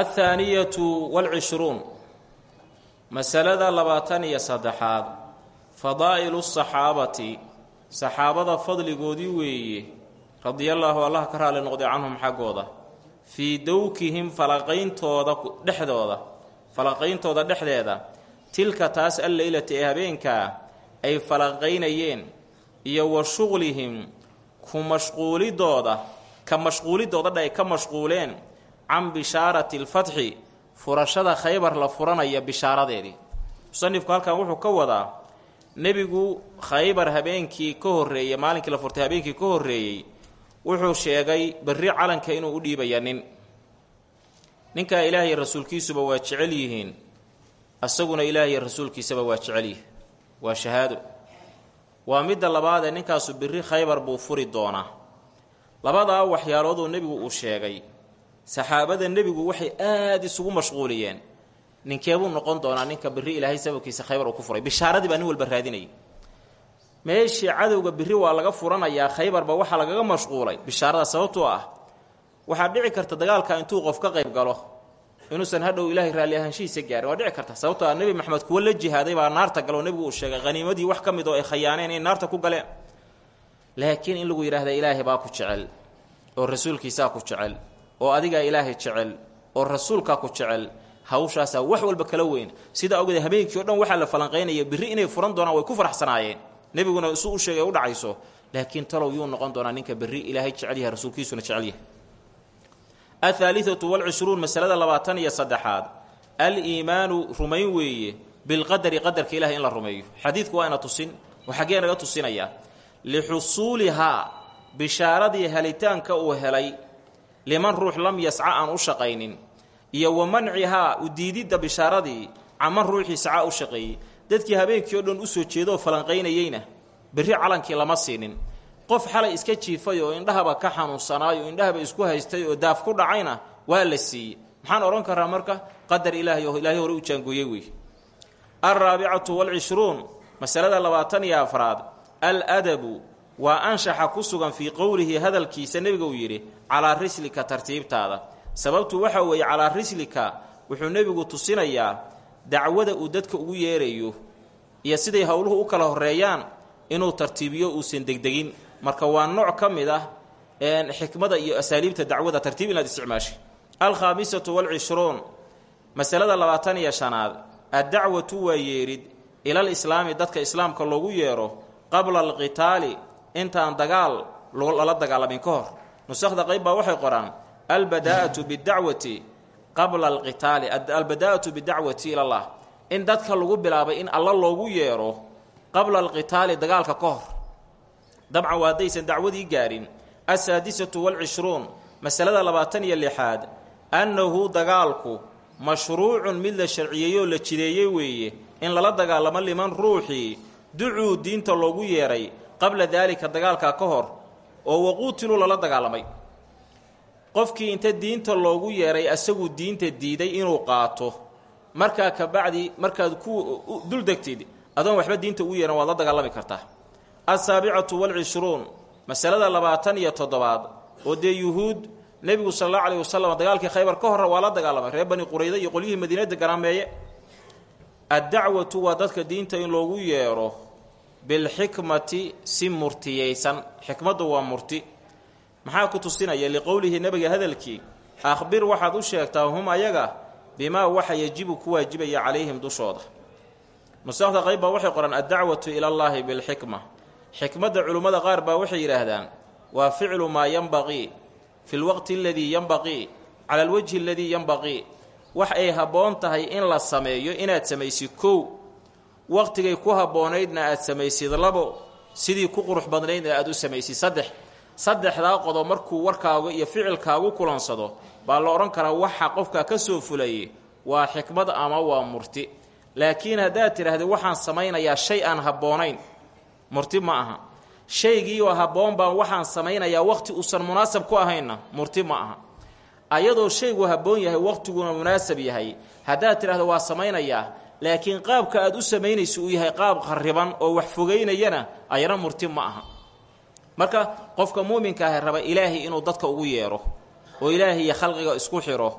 athaaniyatu walcishruun masalada labaatan iyo saddexaad fadaa'ilu saxaabati saxaabada fadligoodii weeye radiallaahu allah ka raali noqday canhum xaggooda fii dowkihim falaqayntooda dhexdooda falaqayntooda dhexdeeda tilka taas alleylata ee habeenkaa ay falaqaynayeen iyo wa shuqlihim ku mashquulidooda ka mashquulidooda ay ka mashquuleen can bishaarati alfatxi furashada khaybar la furanaya bishaaradeedii musanifku halkan wuxuu ka wadaa nebigu khaybar habeenkii ka horreeyey maalinkii la furtay habeenkii ka horreeyey wuxuu sheegay berri calanka inuu u dhiibaya nin. Ninkaa ilaahay rasuulkiisuba waa jecel yihiin asaguna ilaahay rasuulkiisaba waa jecel yihi waa shahaado. Waa midda labaadee ninkaasu berri khaybar buu furi doonaa. Labadaa waxyaalooduu nebigu uu sheegay saxaabada nebigu waxay aada isugu mashquuliyeen. Ninkeebuu noqon doonaa? Ninka berri ilaahay sababkiisa khaybar uu ku furay. Bishaaradii baa walba raadinayay. Meeshii cadowga berri waa laga furanayaa khaybarba waxaa lagaga mashquulay. Bishaarada sababtoo ah waxaa dhici karta dagaalka intuu qof ka qayb galo inuusan hadhow ilaahay raalli ahaanshihiisa gaarin. Waa dhici karta. Sababtoo ah nebi maxamed kuwa la jihaaday baa naarta galoo nebigu uu sheegay haniimadii wax ka oo ay khayaaneen inay naarta ku galeen. Laakiin in lagu yidhahda ilaahay baa ku jecel oo rasuulkiisaa ku jecel oo adigaa ilaahay jecel oo rasuulkaa ku jecel hawshaasaa wax walba kala weyn. Sidaa ogeed habeenkii o dhan waxaa la falanqaynaya birri inay furan doonaan way ku faraxsanaayeen. Nebiguna isu u sheegay u dhacayso laakiin talow yuu noqon doonaa ninka berri ilaahay jecel yahay rasuulkiisuna jecel yahay. Athaalithatu walcishruun masalada labaatan iyo saddexaad. Al-iimaanu rumayn weeye bilqadari qadarka ilahay in la rumeeyo. Xadiidku waa ina tusin oo xaggee naga tusinayaa lixusuulihaa bishaaradii helitaanka uu helay liman ruux lam yasca aan u shaqaynin iyo wa mancihaa u diididda bishaaradii caman ruuxii sacaa u shaqeeyey. Dadkii habeenkii oo dhan u soo jeedooo falanqaynayeyna berri calankii lama siinin. Qof xalay iska jiifay oo indhahaba ka xanuunsanaay oo indhahaba isku haystay oo daaf ku dhacayna waa la siiyey. Maxaan odhan karaa marka? Qadar ilaahay oo ilaahay hore u jaangooyey wey alraabicatu walcishruun masalada labaatan iyo afraad waa anshaxa ku sugan fii qowlihi hadalkiisa nebiga uu yidhi calaa rislika tartiibtaada. Sababtu waxa weeye calaa rislika wuxuu nebigu tusinayaa dacwada uu dadka ugu yeerayo iyo siday howluhu u kala horeeyaan inuu tartiibiyo uusan degdegin. Marka waa nooc ka mid ah xikmada iyo asaaliibta dacwada tartiib inaad isticmaashay alkhaamisatu walcishruun masalada labaatan iyo shanaad addacwatu waa yeerid ilal islaami dadka islaamka loogu yeero qabla alqitaali intaan dagaal lala dagaalamin ka hor. Nusakhda qayb baa waxay qoraan albadaa'atu bidacwati qabla alqitaali albadaa'atu bidacwati ilallah in dadka lagu bilaabay in alla loogu yeero qabla alqitaali dagaalka ka hor. Dabcan waa haddaysan dacwadii gaarin. Assaadisatu walcishruun masalada labaatan iyo lixaad annahu dagaalku mashruucun mid la sharciyeeyoo la jideeyey weeye. In lala dagaalamo liman ruuxii ducuu diinta loogu yeeray qabla daalika dagaalkaa ka hor oo waquutiluu lala dagaalamay. Qofkii inta diinta loogu yeeray asaguu diinta diiday inuu qaato. Markaa kabacdi markaad ku dul degtid adoon waxba diinta ugu yeehan waad la dagaalami kartaa. Alsaabicatu walcishruun masalada labaatan iyo toddobaad oo dee yuhuud nebigu sal allahu alayh wasalam dagaalkii khaybar ka horra waa la dagaalamay reer bani qurayda iyo qolyihii madiinada garaameeye addacwatu waa dadka diinta in loogu yeero bilxikmati si murtiyeysan. Xikmaddu waa murti. Maxaa ku tusinaya? Liqowlihi nebiga hadalkii akhbir waxaad u sheegtaa hum ayaga bimaa waxa yajibu ku waajibaya calayhim dushooda. Nusakhda qayb baa waxay qoraan addacwatu ila allaahi bilxikma. Xikmadda culimmada qaar baa waxay yidhaahdaan waa ficlu maa yanbaqii fi lwaqti aladii yanbaqii cala alwajhi aladii yanbaqii wax ay habboon tahay in la sameeyo inaad samaysid kow waqtigay ku habboonaydna aad samaysid labo sidii ku qurux badnaydna aad u samaysid saddex. Saddexdaa qodob markuu warkaagu iyo ficilkaagu kulansado baa la odhan karaa waxa qofka ka soo fulayay waa xikmad ama waa murti. Laakiin haddaad tidhahdid waxaan samaynayaa shay aan habboonayn murti ma aha. Shaygiioo habboon baan waxaan samaynayaa waqti uusan munaasab ku ahaynna murti ma aha. Ayadoo shaygu habboon yahay waqtiguna munaasab yahay. Haddaad tidhahdo waa samaynayaa laakiin qaabka aad u samaynayso uu yahay qaab khariban oo wax fogaynayana ayana murti ma aha. Marka qofka muuminka ahi raba ilaahay inuu dadka ugu yeero oo ilaahay iyo khalqiga isku xiro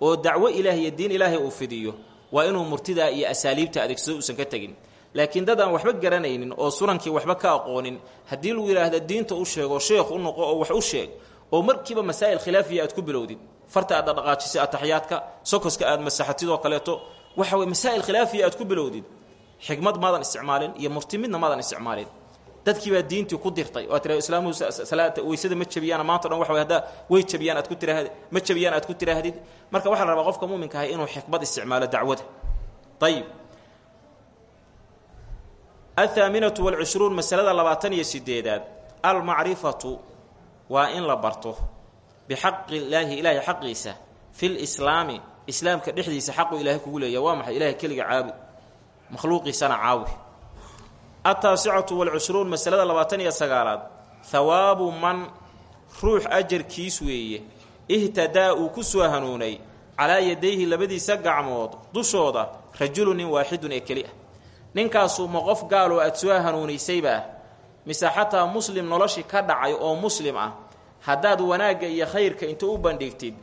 oo dacwo ilaah iyo diin ilaahay uu fidiyo waa inuu murtidaa iyo asaaliibta adeegsado uusan ka tegin. Laakiin dad aan waxba garanaynin oo sunankii waxba ka aqoonin haddii lagu yidhaahda diinta u sheego sheekh u noqo oo wax u sheeg oo markiiba masaa'il khilaafiya aad ku bilowdid farta aad dhaqaajisay ataxiyaadka sokoska aad masaxatidoo kaleeto waxa weye masaa'il khilaafiya aad ku bilowdid. Xikmad maadan isticmaalin iyo midna maadan isticmaalin. Dadkii baa diintii ku dirtay. Oo tira islaamuhu salaata weysada ma jabiyaan maanta dhan. Waxa way haddaa way jabiyaan aad ku tiraahd ma jabiyaan aad ku tiraahdid marka waxaa la rabaa qofka muuminka ahay inuu xikmad isticmaalo dacwada. Ayib athaaminatu walcishruun masalada labaatan iyo sideedaad almacrifatu waa in la barto. Bixaqi illaahi ilaahay xaqiisa. Fi lislaami islaamka dhexdiisa xaqu ilaahay kugu leeya waa maxay? Ilahay keliga caabud makhluuqiisana caawi. Ataasicatu walcishruun masalada labaatan iyo sagaalaad. Hawaabu man ruux ajarkiis weeye. Ihtadaa uu ku soo hanuunay. Calaa yadayhi labadiisa gacmood dushooda rajulu nin waaxidun ee keli ah. Ninkaasuu qof gaaloo aad soo hanuunisaybaa mise xataa muslim noloshii ka dhacay oo muslim ah haddaad wanaagga iyo khayrka inta u bandhigtid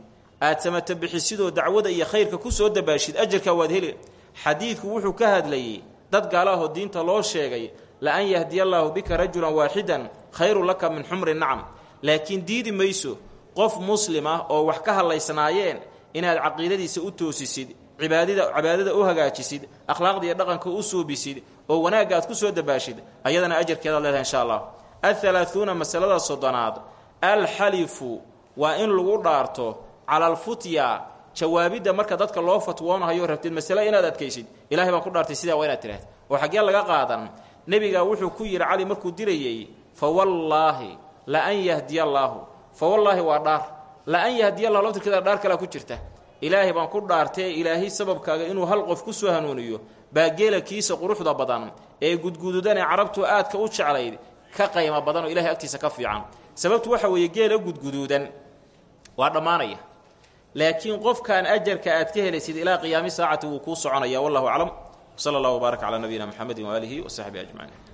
aad samata bixisidoo dacwada iyo khayrka ku soo dabaashid ajarkaa waad heli. Xadiidku wuxuu ka hadlayey dad gaalaahoo diinta loo sheegay la an yahdiya allaahu bika rajulan waaxidan khayrun laka min xumri nacam. Laakiin diidi mayso qof muslim ah oo wax ka hadlaysnaayeen inaad caqiidadiisa u toosisid cibaadada cibaadada u hagaajisid akhlaaqda iyo dhaqanka u suubisid oo wanaagga aad ku soo dabaashid ayadana ajarkeedaad leedahay insha allah ahalaahuuna masalada soddonaad alxalifu waa in lagu dhaarto cala alfutya jawaabidda marka dadka loo fatwoonahayo rabtid masale inaad adkaysid ilahay baa ku dhaartay sidaa waa inaad tidhahd oo xaggee laga qaadan. Nebigaa wuxuu ku yidhi cali markuu dirayey fa la an yahdiya allaahu fa wallaahi waa dhaar. La an yahdiya allahu laftirkeeda dhaar kalea ku jirta. Ilaahay baan ku dhaartee ilaahay sababkaaga inuu hal qof ku soo hanuuniyo baa geela kiisa quruxda badan ee gudgududanee carabtu aadka u jeclayd ka qaymo badan oo ilahay agtiisa ka fiican. Sababtu waxa weeye geela gudguduudan waa dhammaanaya laakiin qofkan ajarka aad ka helaysid ilaa qiyaami saacati wuu kuu soconaya wallahu aclam. Sala allahu wbaarak calaa nabiyina mxamedi waaalihi wa saxbihi ajmaciin